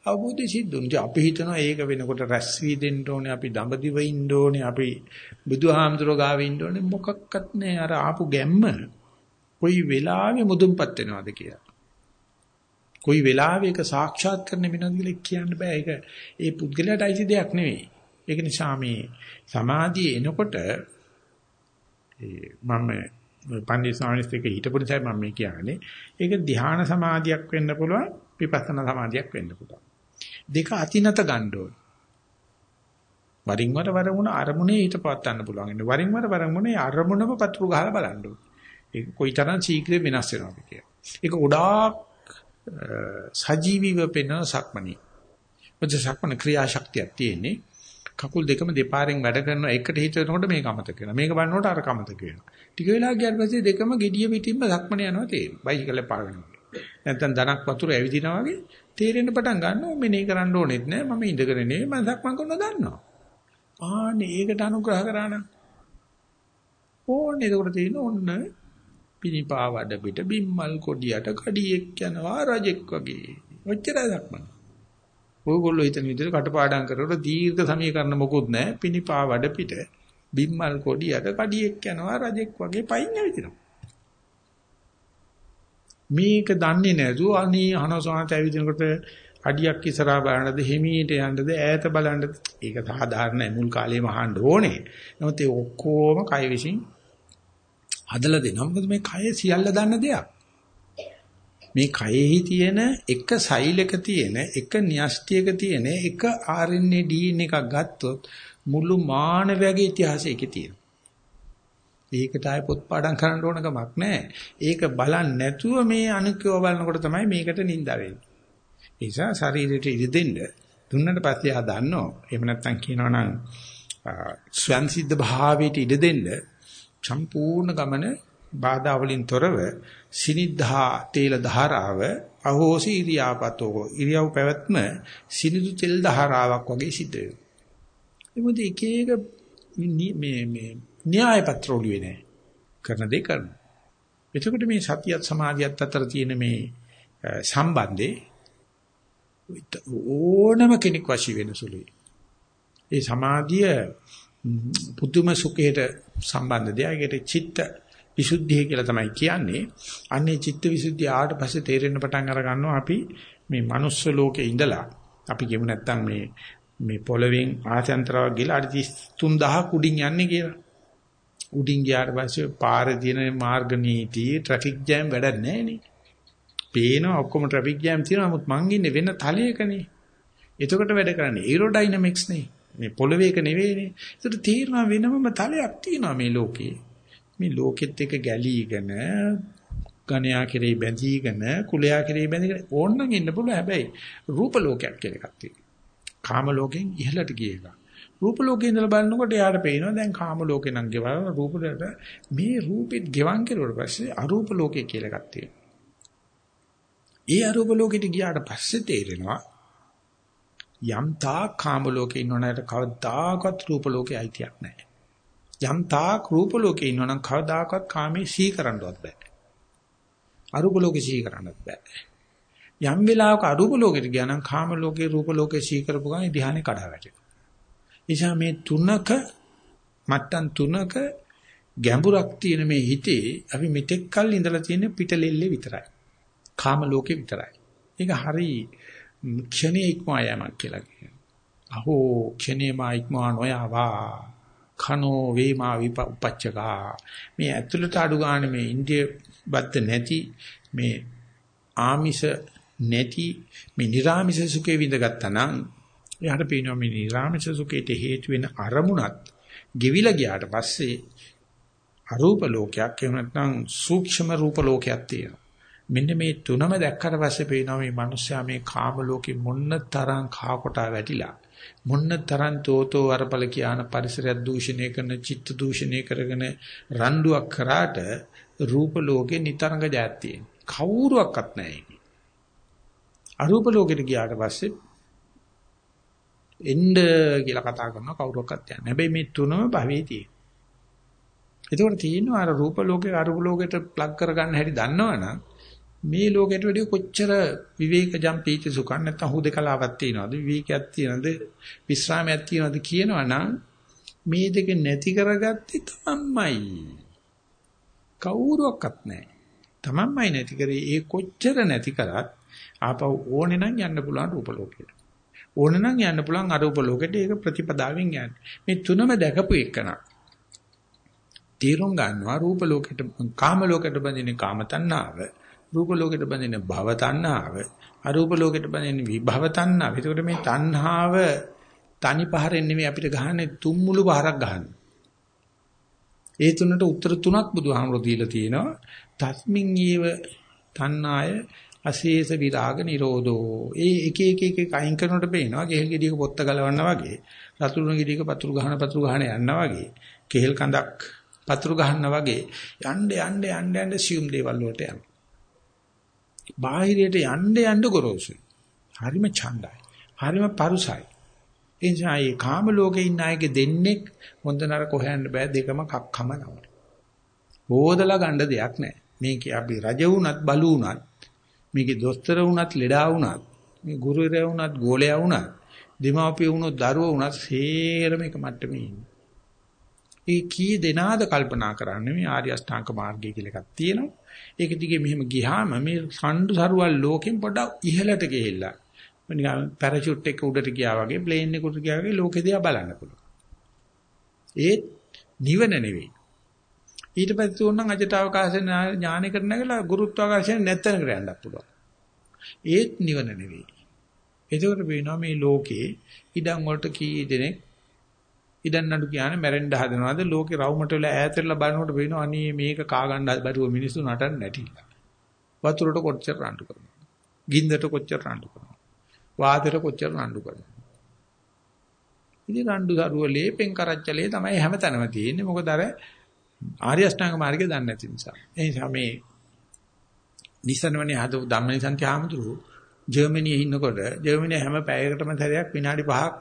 අවබෝධය සිද්ධ වුණා. අපි හිතනවා ඒක වෙනකොට රැස් වී දෙන්න ඕනේ, අපි දඹදිව ඉන්න ඕනේ, අපි බුදුහාමුදුරුවෝ ගාව ඉන්න ඕනේ මොකක්වත් නෑ. අර ආපු ගැම්ම කොයි වෙලාවෙ මුදුන්පත් වෙනවද කියලා. කොයි වෙලාවෙ ඒක සාක්ෂාත් කරන්න වෙනවද කියලා කියන්න බෑ. ඒක ඒ පුද්ගලයාට අයිති දෙයක් නෙවෙයි. ඒක නිසා මේ සමාධිය එනකොට මම පන්දි ස්වාමීන් වහන්සේ හිටපු නිසා මම මේ කියන්නේ ඒක ධ්‍යාන සමාධියක් වෙන්න පුළුවන් විපස්සනා සමාධියක් වෙන්න පුළුවන් දෙක අතිනත ගන්න ඕන. වරින් වර වරමුණ අරමුණේ හිත පවත්වන්න පුළුවන්. ඉන්න වරින් වර වරමුණේ අරමුණම පතුරු ගහලා බලන්න ඕන. ඒක කොයිතරම් ශීඝ්‍රයෙන් වෙනස් වෙනවද කියලා. ඒක ගොඩාක් සජීවීව පෙනෙන සක්මණේ. මොකද සක්මණ ක්‍රියාශක්තියක් තියෙන්නේ. කකුල් දෙකම දෙපාරෙන් වැඩ කරන එකට හිතනකොට මේක අමතක වෙනවා. මේක බලනකොට අර කමතක වෙනවා. ටික වෙලා ගියාට පස්සේ දෙකම gediya පිටින්ම සක්මණ යනවා තේරෙනවා. බයිසිකලේ පාගනවා. නැත්තම් ධනක් වතුර ඇවිදිනා වගේ තේරෙන්න පටන් ගන්නවා මෙනේ කරන්න ඕනෙත් නෑ මම ඉඳගෙන නෙවෙයි මම සක්මන් කරනවා දන්නවා. ආන්නේ ඒකට අනුග්‍රහ කරා නම්. ඕන්නේ ඒකට තියෙන ඔන්න පිනිපාවඩ පිට බිම්මල් කොඩියට කඩියෙක් යනවා රජෙක් වගේ. ඔච්චරයි සක්මන්. ඔයගොල්ලෝ හිතන විදිහට කටපාඩම් කරලා දීර්ඝ සමීකරණ මොකුත් නෑ. පිනිපාවඩ පිට බිම්මල් කොඩියට කඩියෙක් යනවා රජෙක් වගේ පයින් ඇවිදිනවා. මේක දන්නේ නැතුව අනේ අනසානට ඇවිදිනකොට අඩියක් ඉස්සරහා බලන්නද හිමීට යන්නද ඈත බලන්නද ඒක සාධාරණයි මුල් කාලේම අහන්න ඕනේ. නමුත් ඒ ඔක්කොම කය විසින් හදලා දෙනවා. මොකද මේ කය සියල්ල දන්න දෙයක්. මේ කයෙහි තියෙන එක සෛලක තියෙන එක න්‍යෂ්ටියක තියෙන එක RNA DNA එකක් ගත්තොත් මුළු මානවයාගේ ඉතිහාසය ඒකේ තියෙනවා. ඒකට ආය පොත් පාඩම් කරන්න ඕන කමක් නැහැ. ඒක බලන්නේ නැතුව මේ අනුකව බලනකොට තමයි මේකට නිඳා වෙන්නේ. ඒ නිසා ශරීරයට ඉඩ දෙන්න දුන්නට පස්සේ ආ දන්නෝ. එහෙම නැත්නම් කියනවා නම් ස්වයන් සිද්ධ භාවයට ඉඩ දෙන්න සම්පූර්ණ ගමන බාධා වලින් තොරව සිනිද්ධා තේල ධාරාව අහෝසි ඉරියාපතෝ ඉරියව් පැවැත්ම සිනිදු තෙල් ධාරාවක් වගේ සිද්ධ වෙනවා. ඒ මොකද එක එක මේ මේ න්‍යාය පත්‍ර ඔළුවේ නැහැ. කරන දේ කරනවා. එතකොට මේ සතියත් සමාධියත් අතර තියෙන මේ සම්බන්ධේ ඕනම කෙනෙක් වශී වෙන සුළුයි. ඒ සමාධිය පුදුම සුඛයට සම්බන්ධ දෙයක්. ඒකට චිත්ත විසුද්ධිය කියලා තමයි කියන්නේ. අන්නේ චිත්ත විසුද්ධිය ආවට පස්සේ තේරෙන්න පටන් අර ගන්නවා අපි මේ manuss ලෝකේ ඉඳලා අපි කියමු නැත්තම් මේ මේ පොළවෙන් ආසයන්තරව ගිහලා අඩි 33000 කුඩින් යන්නේ කියලා. උඩින් ගියාට පස්සේ පාරේ තියෙන මාර්ග නීති ට්‍රැෆික් ජෑම් වැඩක් නැහැ නේ. පේනවා ඔක්කොම ට්‍රැෆික් ජෑම් තියෙනවා නමුත් මං ඉන්නේ වෙන තලයකනේ. එතකොට වැඩ කරන්නේ ඒරෝඩයිනමික්ස් නේ. මේ පොළවේ එක නෙවෙයිනේ. ඒකට තීරණ වෙනමම තලයක් තියෙනවා මේ ලෝකේ. මේ ලෝකෙත් එක ගැලීගෙන ගණයා කෙරේ බැඳීගෙන කුලයා කෙරේ බැඳීගෙන ඕනනම් ඉන්න පුළුවන් හැබැයි රූප ලෝකයක් කියලා එකක් තියෙනවා. කාම ලෝකෙන් ඉහළට ගිය එක. රූප ලෝකේ ඉඳලා බලනකොට එයාට පේනවා දැන් කාම ලෝකේ නම් ගෙවන රූප මේ රූපෙත් ගෙවන් කෙරුවට පස්සේ අරූප ලෝකේ කියලා එකක් තියෙනවා. ඒ අරූප ලෝකෙට ගියාට පස්සේ තේරෙනවා යම් තාක් කාම ලෝකේ ඉන්නවනට කවදාකවත් රූප ලෝකේ අයිතියක් නැහැ. යම් තාක් රූප ලෝකේ ඉන්නවනම් කවදාකවත් කාමේ සී කරන්නවත් බෑ. අරූප ලෝකේ සී කරන්නත් බෑ. යම් වෙලාවක අරූප ලෝකෙට ගියා නම් කාම ලෝකේ රූප ලෝකේ සී කරපු ගමන් ධ්‍යානෙ කඩා වැටෙනවා. එනිසා මේ තුනක මට්ටම් තුනක ගැඹුරක් තියෙන මේ හිතේ අපි මෙතෙක් කල් ඉඳලා තියෙන පිටලෙල්ලේ විතරයි. කාම ලෝකේ විතරයි. ඒක හරි ක්ෂණේ ඉක්මවා යamak කියලා කියනවා. අහෝ ක්ෂණේ මා ඉක්මවා නොයාවා. කනෝ වේමා විපච්චකා. මේ ඇතුළට අඩු ගන්න මේ ඉන්දිය බද්ද නැති මේ ආමිෂ නැති මේ නිර්ාමිෂ සුඛේ විඳගත්තා නම් එයාට පේනවා මේ නිර්ාමිෂ සුඛේට හේතු වෙන අරමුණත් ගෙවිලා ගියාට පස්සේ අරූප ලෝකයක් එහෙම නැත්නම් සූක්ෂම රූප ලෝකයක් තියෙනවා. මෙන්න මේ තුනම දැක්කට පස්සේ පේනවා මේ මිනිස්සයා මේ කාම ලෝකෙ මොන්න තරම් කා කොටා වැටිලා මොන්න තරම් තෝතෝ වරපල කියන පරිසරය දූෂණය කරන චිත්ත දූෂණය කරගෙන රණ්ඩුවක් කරාට රූප ලෝකේ නිතරංග ජාත් තියෙන. කවුරුවක්වත් නැහැ ඒකේ. අරූප ලෝකෙට ගියාට පස්සේ එන්න කියලා කතා කරනවා කවුරුවක්වත් යන්නේ. හැබැයි මේ තුනම භවයේ තියෙන. ඒකෝට තියෙනවා අර රූප ලෝකේ අරූප ලෝකෙට ප්ලග් කරගන්න හැටි දන්නවනම් මේ ලෝකෙට වැඩිය කොච්චර විවේකජම් පීති සුඛක් නැත්නම් හුදකලාවක් තියනවද? විවේකයක් තියනවද? විශ්‍රාමයක් තියනවද කියනවනම් මේ දෙක නැති කරගත්තේ තමන්මයි. කවුරුවක්වත් නැහැ. තමන්මයි නැති කරේ. ඒ කොච්චර නැති කරත් ආපහු ඕනේ නම් යන්න පුළුවන් රූප ලෝකෙට ඕනේ නම් යන්න පුළුවන් අරූප ලෝකෙට ඒක ප්‍රතිපදාවෙන් යන්නේ මේ තුනම දැකපු එකන තීරුම් ගන්නවා රූප ලෝකෙට කාම ලෝකෙට බඳින්නේ කාම තණ්හාව රූප ලෝකෙට බඳින භව තණ්හාව අරූප ලෝකෙට බඳින විභව තණ්හාව. ඒකට මේ තණ්හාව තනි පහරෙන් නෙමෙයි අපිට ගහන්නේ තුම්මුළු පහරක් ගහන්නේ. ඒ තුනට උත්තර තුනක් බුදුහාමුදුරු දීලා තියෙනවා. තස්මින් ඊව තණ්හාය අශේෂ විරාග නිරෝධෝ. ඒ එක එක එක එක අයින් කරනකොට පේනවා කෙහෙල් ගෙඩියක පොත්ත ගලවන්නා වගේ, රතුරුණ ගෙඩියක පතුරු ගහන පතුරු ගහන යනවා වගේ, කෙහෙල් කඳක් පතුරු ගහනවා වගේ යන්න යන්න යන්න යන්න සියුම් දේවල් වලට යනවා. බාහිරයට යන්න යන්න ගොරෝසුයි. හරිම ඡණ්ඩයි. හරිම පරුසයි. ඒ නිසා මේ කාම ලෝකේ ඉන්න අයගේ දෙන්නේ හොඳ නරක හොයන්න බෑ දෙකම කක්කම තමයි. බෝදලා ගන්න දෙයක් නැහැ. මේකේ අපි රජ වුණත් බලු වුණත් මේකේ දොස්තර වුණත් ලෙඩා වුණත් මේ ගුරුවරයා වුණත් ගෝලයා වුණත් දෙමාපිය වුණත් දරුවෝ වුණත් සේරම එක මට්ටමේ ඉන්නේ. ඒ කී දෙනාද කල්පනා කරන්නේ මේ ආර්ය අෂ්ටාංග මාර්ගය කියලා එකක් තියෙනවා. ඒක දිගේ මෙහෙම ගියාම මේ සම්ඩු සරුවල් ලෝකෙන් පොඩක් ඉහළට ගිහිල්ලා නිකන් පැරෂූට් එක උඩට ගියා වගේ ප්ලේන් එක උඩට ගියා වගේ ලෝකෙ දිහා බලන්න පුළුවන්. ඒත් නිවන නෙවෙයි. ඊට පස්සේ උන්නම් අජට අවකාශ ඥානයකට නැගලා ගුරුත්වාකර්ෂණ නැත්තනකට යන්නත් පුළුවන්. ඒත් නිවන නෙවෙයි. එතකොට වෙනවා මේ ලෝකේ ඉඩම් වලට කී දෙනෙක් ඉඩම් නඩු කියන්නේ මැරෙන්න හදනවාද ලෝකේ රවුමට වෙලා ඈතටලා බලනකොට වෙනවා අනේ මේක කා ගන්න බැරුව මිනිස්සු නටන්න නැටිලා. වතුරට කොච්චර රණ්ඩු කරනවා. ගින්දරට කොච්චර රණ්ඩු කරනවා. වාතයට කොච්චර රණ්ඩු කරනවා. ඉතින් රණ්ඩු දරුවලේ පෙන් කරච්චලේ තමයි හැමතැනම තියෙන්නේ. මොකද අර ආර්ය අෂ්ටාංග මාර්ගය දන්නේ නැති නිසා. ඒ නිසා මේ නිසනවනේ හදපු ධම්මනිසන්ති ආමතුරු ජර්මනියේ ඉන්නකොට ජර්මනිය හැම පැයකටම සැරයක් විනාඩි 5ක්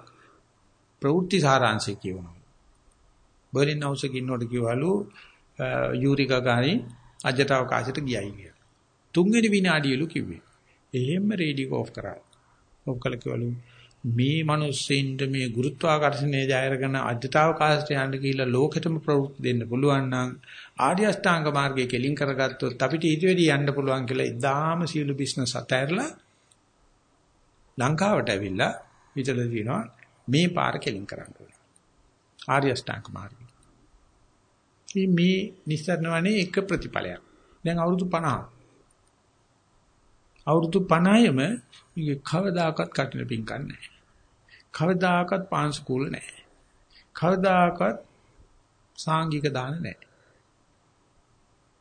ප්‍රවෘත්ති සාරාංශය කියවනවා. බර්ලින් හවුස් එකේ ඉන්නකොට කිව්වලු යූරි ගගානි අජට අවකාශයට ගියයි කියලා. තුන්වෙනි විනාඩියලු කිව්වේ. එහෙම රේඩියෝ ඔෆ් කරා. ඔෆ් කළ කිව්වලු මේ මිනිස්සුන්ට මේ ගුරුත්වාකර්ෂණය ජයරගෙන අජටාවකාශයට යන්න කියලා ලෝකෙටම ප්‍රවෘත්ති දෙන්න පුළුවන් නම් ආර්ය අෂ්ටාංග මාර්ගයේ කෙලින් කරගත්තොත් අපිට ඊට වැඩි යන්න පුළුවන් කියලා ඉදාම සියලු බිස්නස් අතහැරලා ලංකාවට ඇවිල්ලා විතර දිනවා මේ පාර කෙලින් කරන්න ඕනේ. ආර්ය අෂ්ටාංග මාර්ගය. මේ නිස්සරණ වනේ එක ප්‍රතිඵලයක්. දැන් අවුරුදු 50. අවුරුදු 50ෙම මේක කවදාකවත් කටින පිංකම් නැහැ. කවදාකවත් පාංශකූල නැහැ. කවදාකවත් සාංගික දාන නැහැ.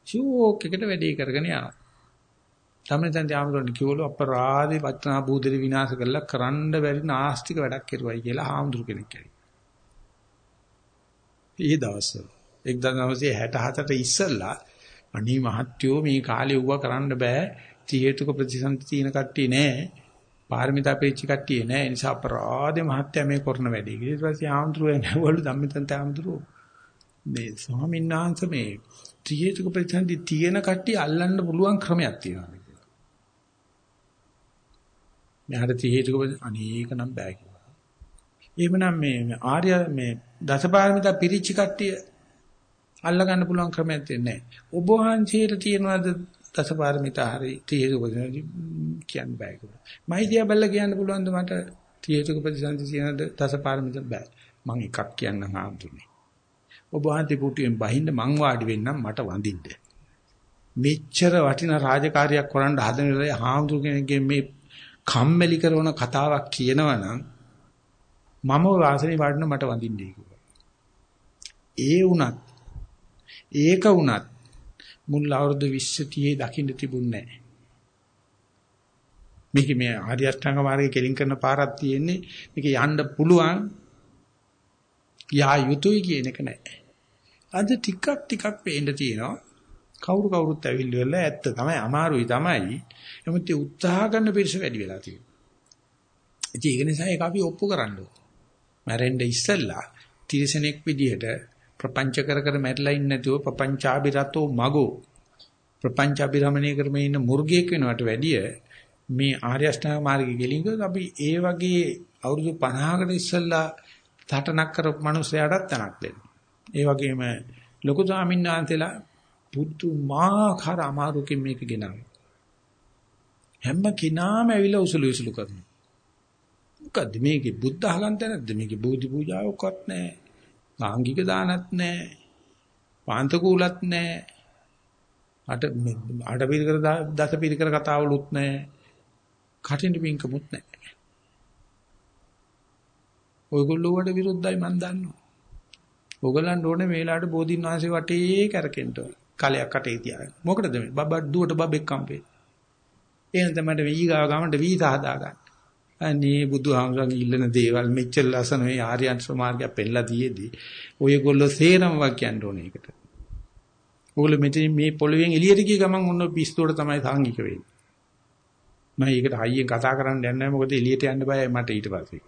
ෂෝක් එකට වැඩේ කරගෙන යනවා. තමයි දැන් ආමරණ කිව්වලු අපරාධේ වචනා බූදලි විනාශ කරලා කරන්න බැරි නාස්තික වැඩක් කරුවයි කියලා ආම්දුරු කෙනෙක් කියයි. ඊ දවස්වල 1967ට ඉස්සෙල්ලා අනී මහත්යෝ මේ කාලේ වුණා කරන්න බෑ ති හේතුක ප්‍රතිසන්ති තියෙන කට්ටිය නෑ පාරමිතා පෙච්ච කට්ටිය නෑ ඒ නිසා අපරාධේ මහත්ය මේ කරන වැඩේ. ඊට පස්සේ ආම්දුරු නැවලු ධම්මිතන්ත ආම්දුරු මේ ස්වාමීන් වහන්සේ මේ ති හේතුක ප්‍රතිසන්ති තියෙන කට්ටිය අල්ලන්න පුළුවන් ක්‍රමයක් තියෙනවා. මෙහාට ති හේතුක අනේක නම් බෑ කිව්වා. එහෙමනම් මේ ආර්ය මේ දසපාරමිතා පිරිච්ච කට්ටිය අල්ල ගන්න පුළුවන් ක්‍රමයක් දෙන්නේ නැහැ. ඔබ වහන්සේට තියෙනවද දසපාරමිතා හරි ති හේතුක කියන්න බෑ කිව්වා. මයිදියා බල්ල කියන්න පුළුවන්ද මට ති හේතුක ප්‍රතිසන්දි තියෙනද දසපාරමිතා බෑ. මම එකක් කියන්නම් ආම්තුනේ. ඔබ වහන්සේ පුටුවෙන් බහින්න මං වාඩි වෙන්නම් මට වඳින්න. මෙච්චර වටිනා රාජකාරියක් කරන්න හදන වෙලාවේ හාමුදුර කෙනෙක්ගේ මේ කම්මැලි කරන කතාවක් කියනවනම් මම වාසනේ වඩන මට වඳින්නේ කිව්වා. ඒ වුණත් ඒක වුණත් මුල් අවුරුදු 20 30 දකින්න තිබුණේ නැහැ. මේක මේ ආර්ය අෂ්ටාංග මාර්ගයේ කෙලින් කරන පාරක් තියෙන්නේ මේක යන්න පුළුවන් යා යුතුයි කියන එක නැහැ. අද ටිකක් ටිකක් පේන්න තියෙනවා. කවුරු කවුරුත් ඇවිල්ලා ඇත්ත තමයි අමාරුයි තමයි. නමුත් ඒ උත්සාහ කරන පිරිස වැඩි වෙලා තියෙනවා. ඉතින් ඒක නිසා ඒක අපි ඔප්පු කරන්න ඕනේ. මැරෙන්න ඉස්සෙල්ලා තිරසනෙක් විදිහට ප්‍රපංච කර කර මැරිලා ඉන්නේ නැතුව ප්‍රපංචාබිරතෝ මගෝ ප්‍රපංචාබිරමණය කරමින් ඉන්න මුර්ගයෙක් වෙනවට වැඩිය මේ ආර්ය අෂ්ටාංග මාර්ගයේ ගෙලින්ග අපි ඒ වගේ අවුරුදු 50කට ඉස්සෙල්ලා තටනක් කරපු මිනිස්සයාටත් තනක් දෙන්න. ඒ වගේම ලොකු ස්වාමීන් වහන්සේලා පුදුමාකාර අමාරුකින් මේක ගෙනාවා. හැම කෙනාම ඇවිල්ලා උසුළු උසුළු කරනවා. මොකද්ද මේකේ බුද්ධ අහගන්ත නැද්ද මේකේ බෝධි පූජාවක්වත් නැහැ. ආංගික දානත් නැහැ. පාන්තකූලත් නැහැ. අට අට පිරිකර දස පිරිකර කතාවලුත් නැහැ. කටින් පිංකමුත් නැහැ. ඔයගොල්ලෝ වලට විරුද්ධයි මන් දන්නවා. ඔයගලන්ට ඕනේ මේලාට බෝධින් වහන්සේ වටේ කරකෙන්න කලයක් අටේ තියාගෙන. මොකටද මේ බබ්බා දුවට බබෙක් කම්පේ. එහෙනම් තමයි වීගාව ගමන්ට වීසා හදාගන්න. අනේ බුදුහාමුදුරන්ගේ ඉල්ලන දේවල් මෙච්චර ලස්සන මේ ආර්යයන් මාර්ගය පෙන්ලා දීයේදී ඔයගොල්ලෝ සේරම වාක්‍යයන්ට ඕනේ ඒකට. ඕගොල්ලෝ මෙතන මේ පොළවෙන් එළියට ගිය ගමන් ඔන්න පිස්තුවට තමයි සාංගික වෙන්නේ. මම ඒකට හයියෙන් කතා කරන්න යන්නේ නැහැ මොකද එළියට යන්න බයයි මට ඊට පස්සේ.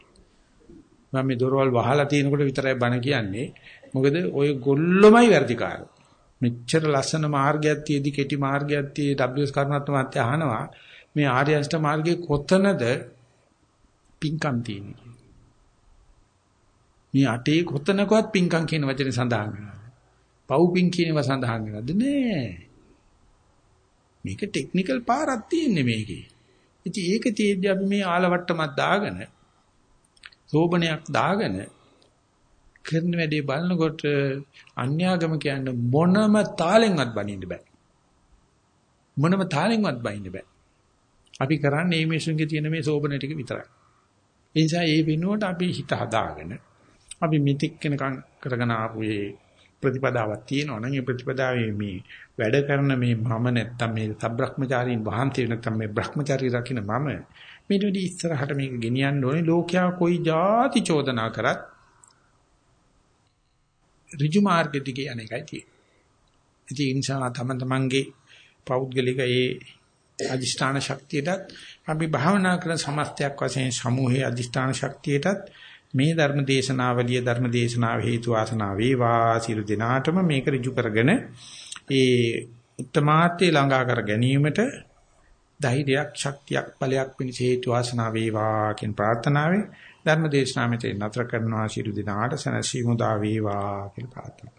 මම මේ දොරවල් වහලා තියෙනකොට විතරයි බණ කියන්නේ. මොකද ඔය ගොල්ලොමයි වැඩිකාරෝ. මෙච්චර ලස්සන මාර්ගයක් තියේදී කෙටි මාර්ගයක් තියේ WS කරුණාත්ම මහත්තයා අහනවා මේ ආර්ය අෂ්ට මාර්ගයේ කොතනද පිංකම් තියෙන්නේ මේ අටේ කොතනකවත් පිංකම් කියන වචනේ සඳහන් වෙනවා පව් පිං කියනවා සඳහන් වෙනවද නෑ මේක ටෙක්නිකල් පාරක් තියෙන්නේ මේකේ ඉතින් ඒක තියෙද්දි අපි මේ ආලවට්ටමක් දාගෙන සෝබනයක් දාගෙන කරන වැඩේ බලනකොට අන්‍යාගම කියන්නේ මොනම තාලෙන්වත් බනින්න බෑ. මොනම තාලෙන්වත් බනින්න බෑ. අපි කරන්නේ මේ මිනිසුන්ගේ තියෙන මේ සෝබන ටික විතරයි. ඒ නිසා ඒ වෙනුවට අපි හිත හදාගෙන අපි මිත්‍යක් වෙනකන් කරගෙන ආපු මේ ප්‍රතිපදාවක් තියෙනවා නම් ඒ ප්‍රතිපදාවේ මේ වැඩ කරන මේ මම නැත්තම් මේ සබ්‍රක්‍මචාරීන් වහන්සේ නැත්තම් මේ බ්‍රහ්මචාරී රකින්න මම මේ දෙවි ඉස්සරහට මේක ගෙනියන්න ඕනේ ලෝකයා કોઈ જાති චෝදනා කරත් ඍජු මාර්ගෙ දිගේ යන එකයි තියෙන්නේ. ඉතින් ඒ නිසා තම තමන්ගේ පෞද්ගලික ඒ අදිෂ්ඨාන ශක්තියටත් අපි භාවනා කරන සමස්තයක් වශයෙන් සමූහයේ අදිෂ්ඨාන ශක්තියටත් මේ ධර්ම දේශනාවලිය ධර්ම දේශනාව හේතු වාසනා වේවා. සියලු දෙනාටම මේක ඍජු කරගෙන ඒ උත්තමාර්ථය ළඟා කර ගැනීමට ධෛර්යයක් ශක්තියක් බලයක් පිණිස හේතු වාසනා වේවා කියන ප්‍රාර්ථනාවෙන් ධර්ම දේශනාව මෙතන නතර කරනවා. ශිරු දිනාට සනසීමු දා වේවා කියලා ප්‍රාර්ථනා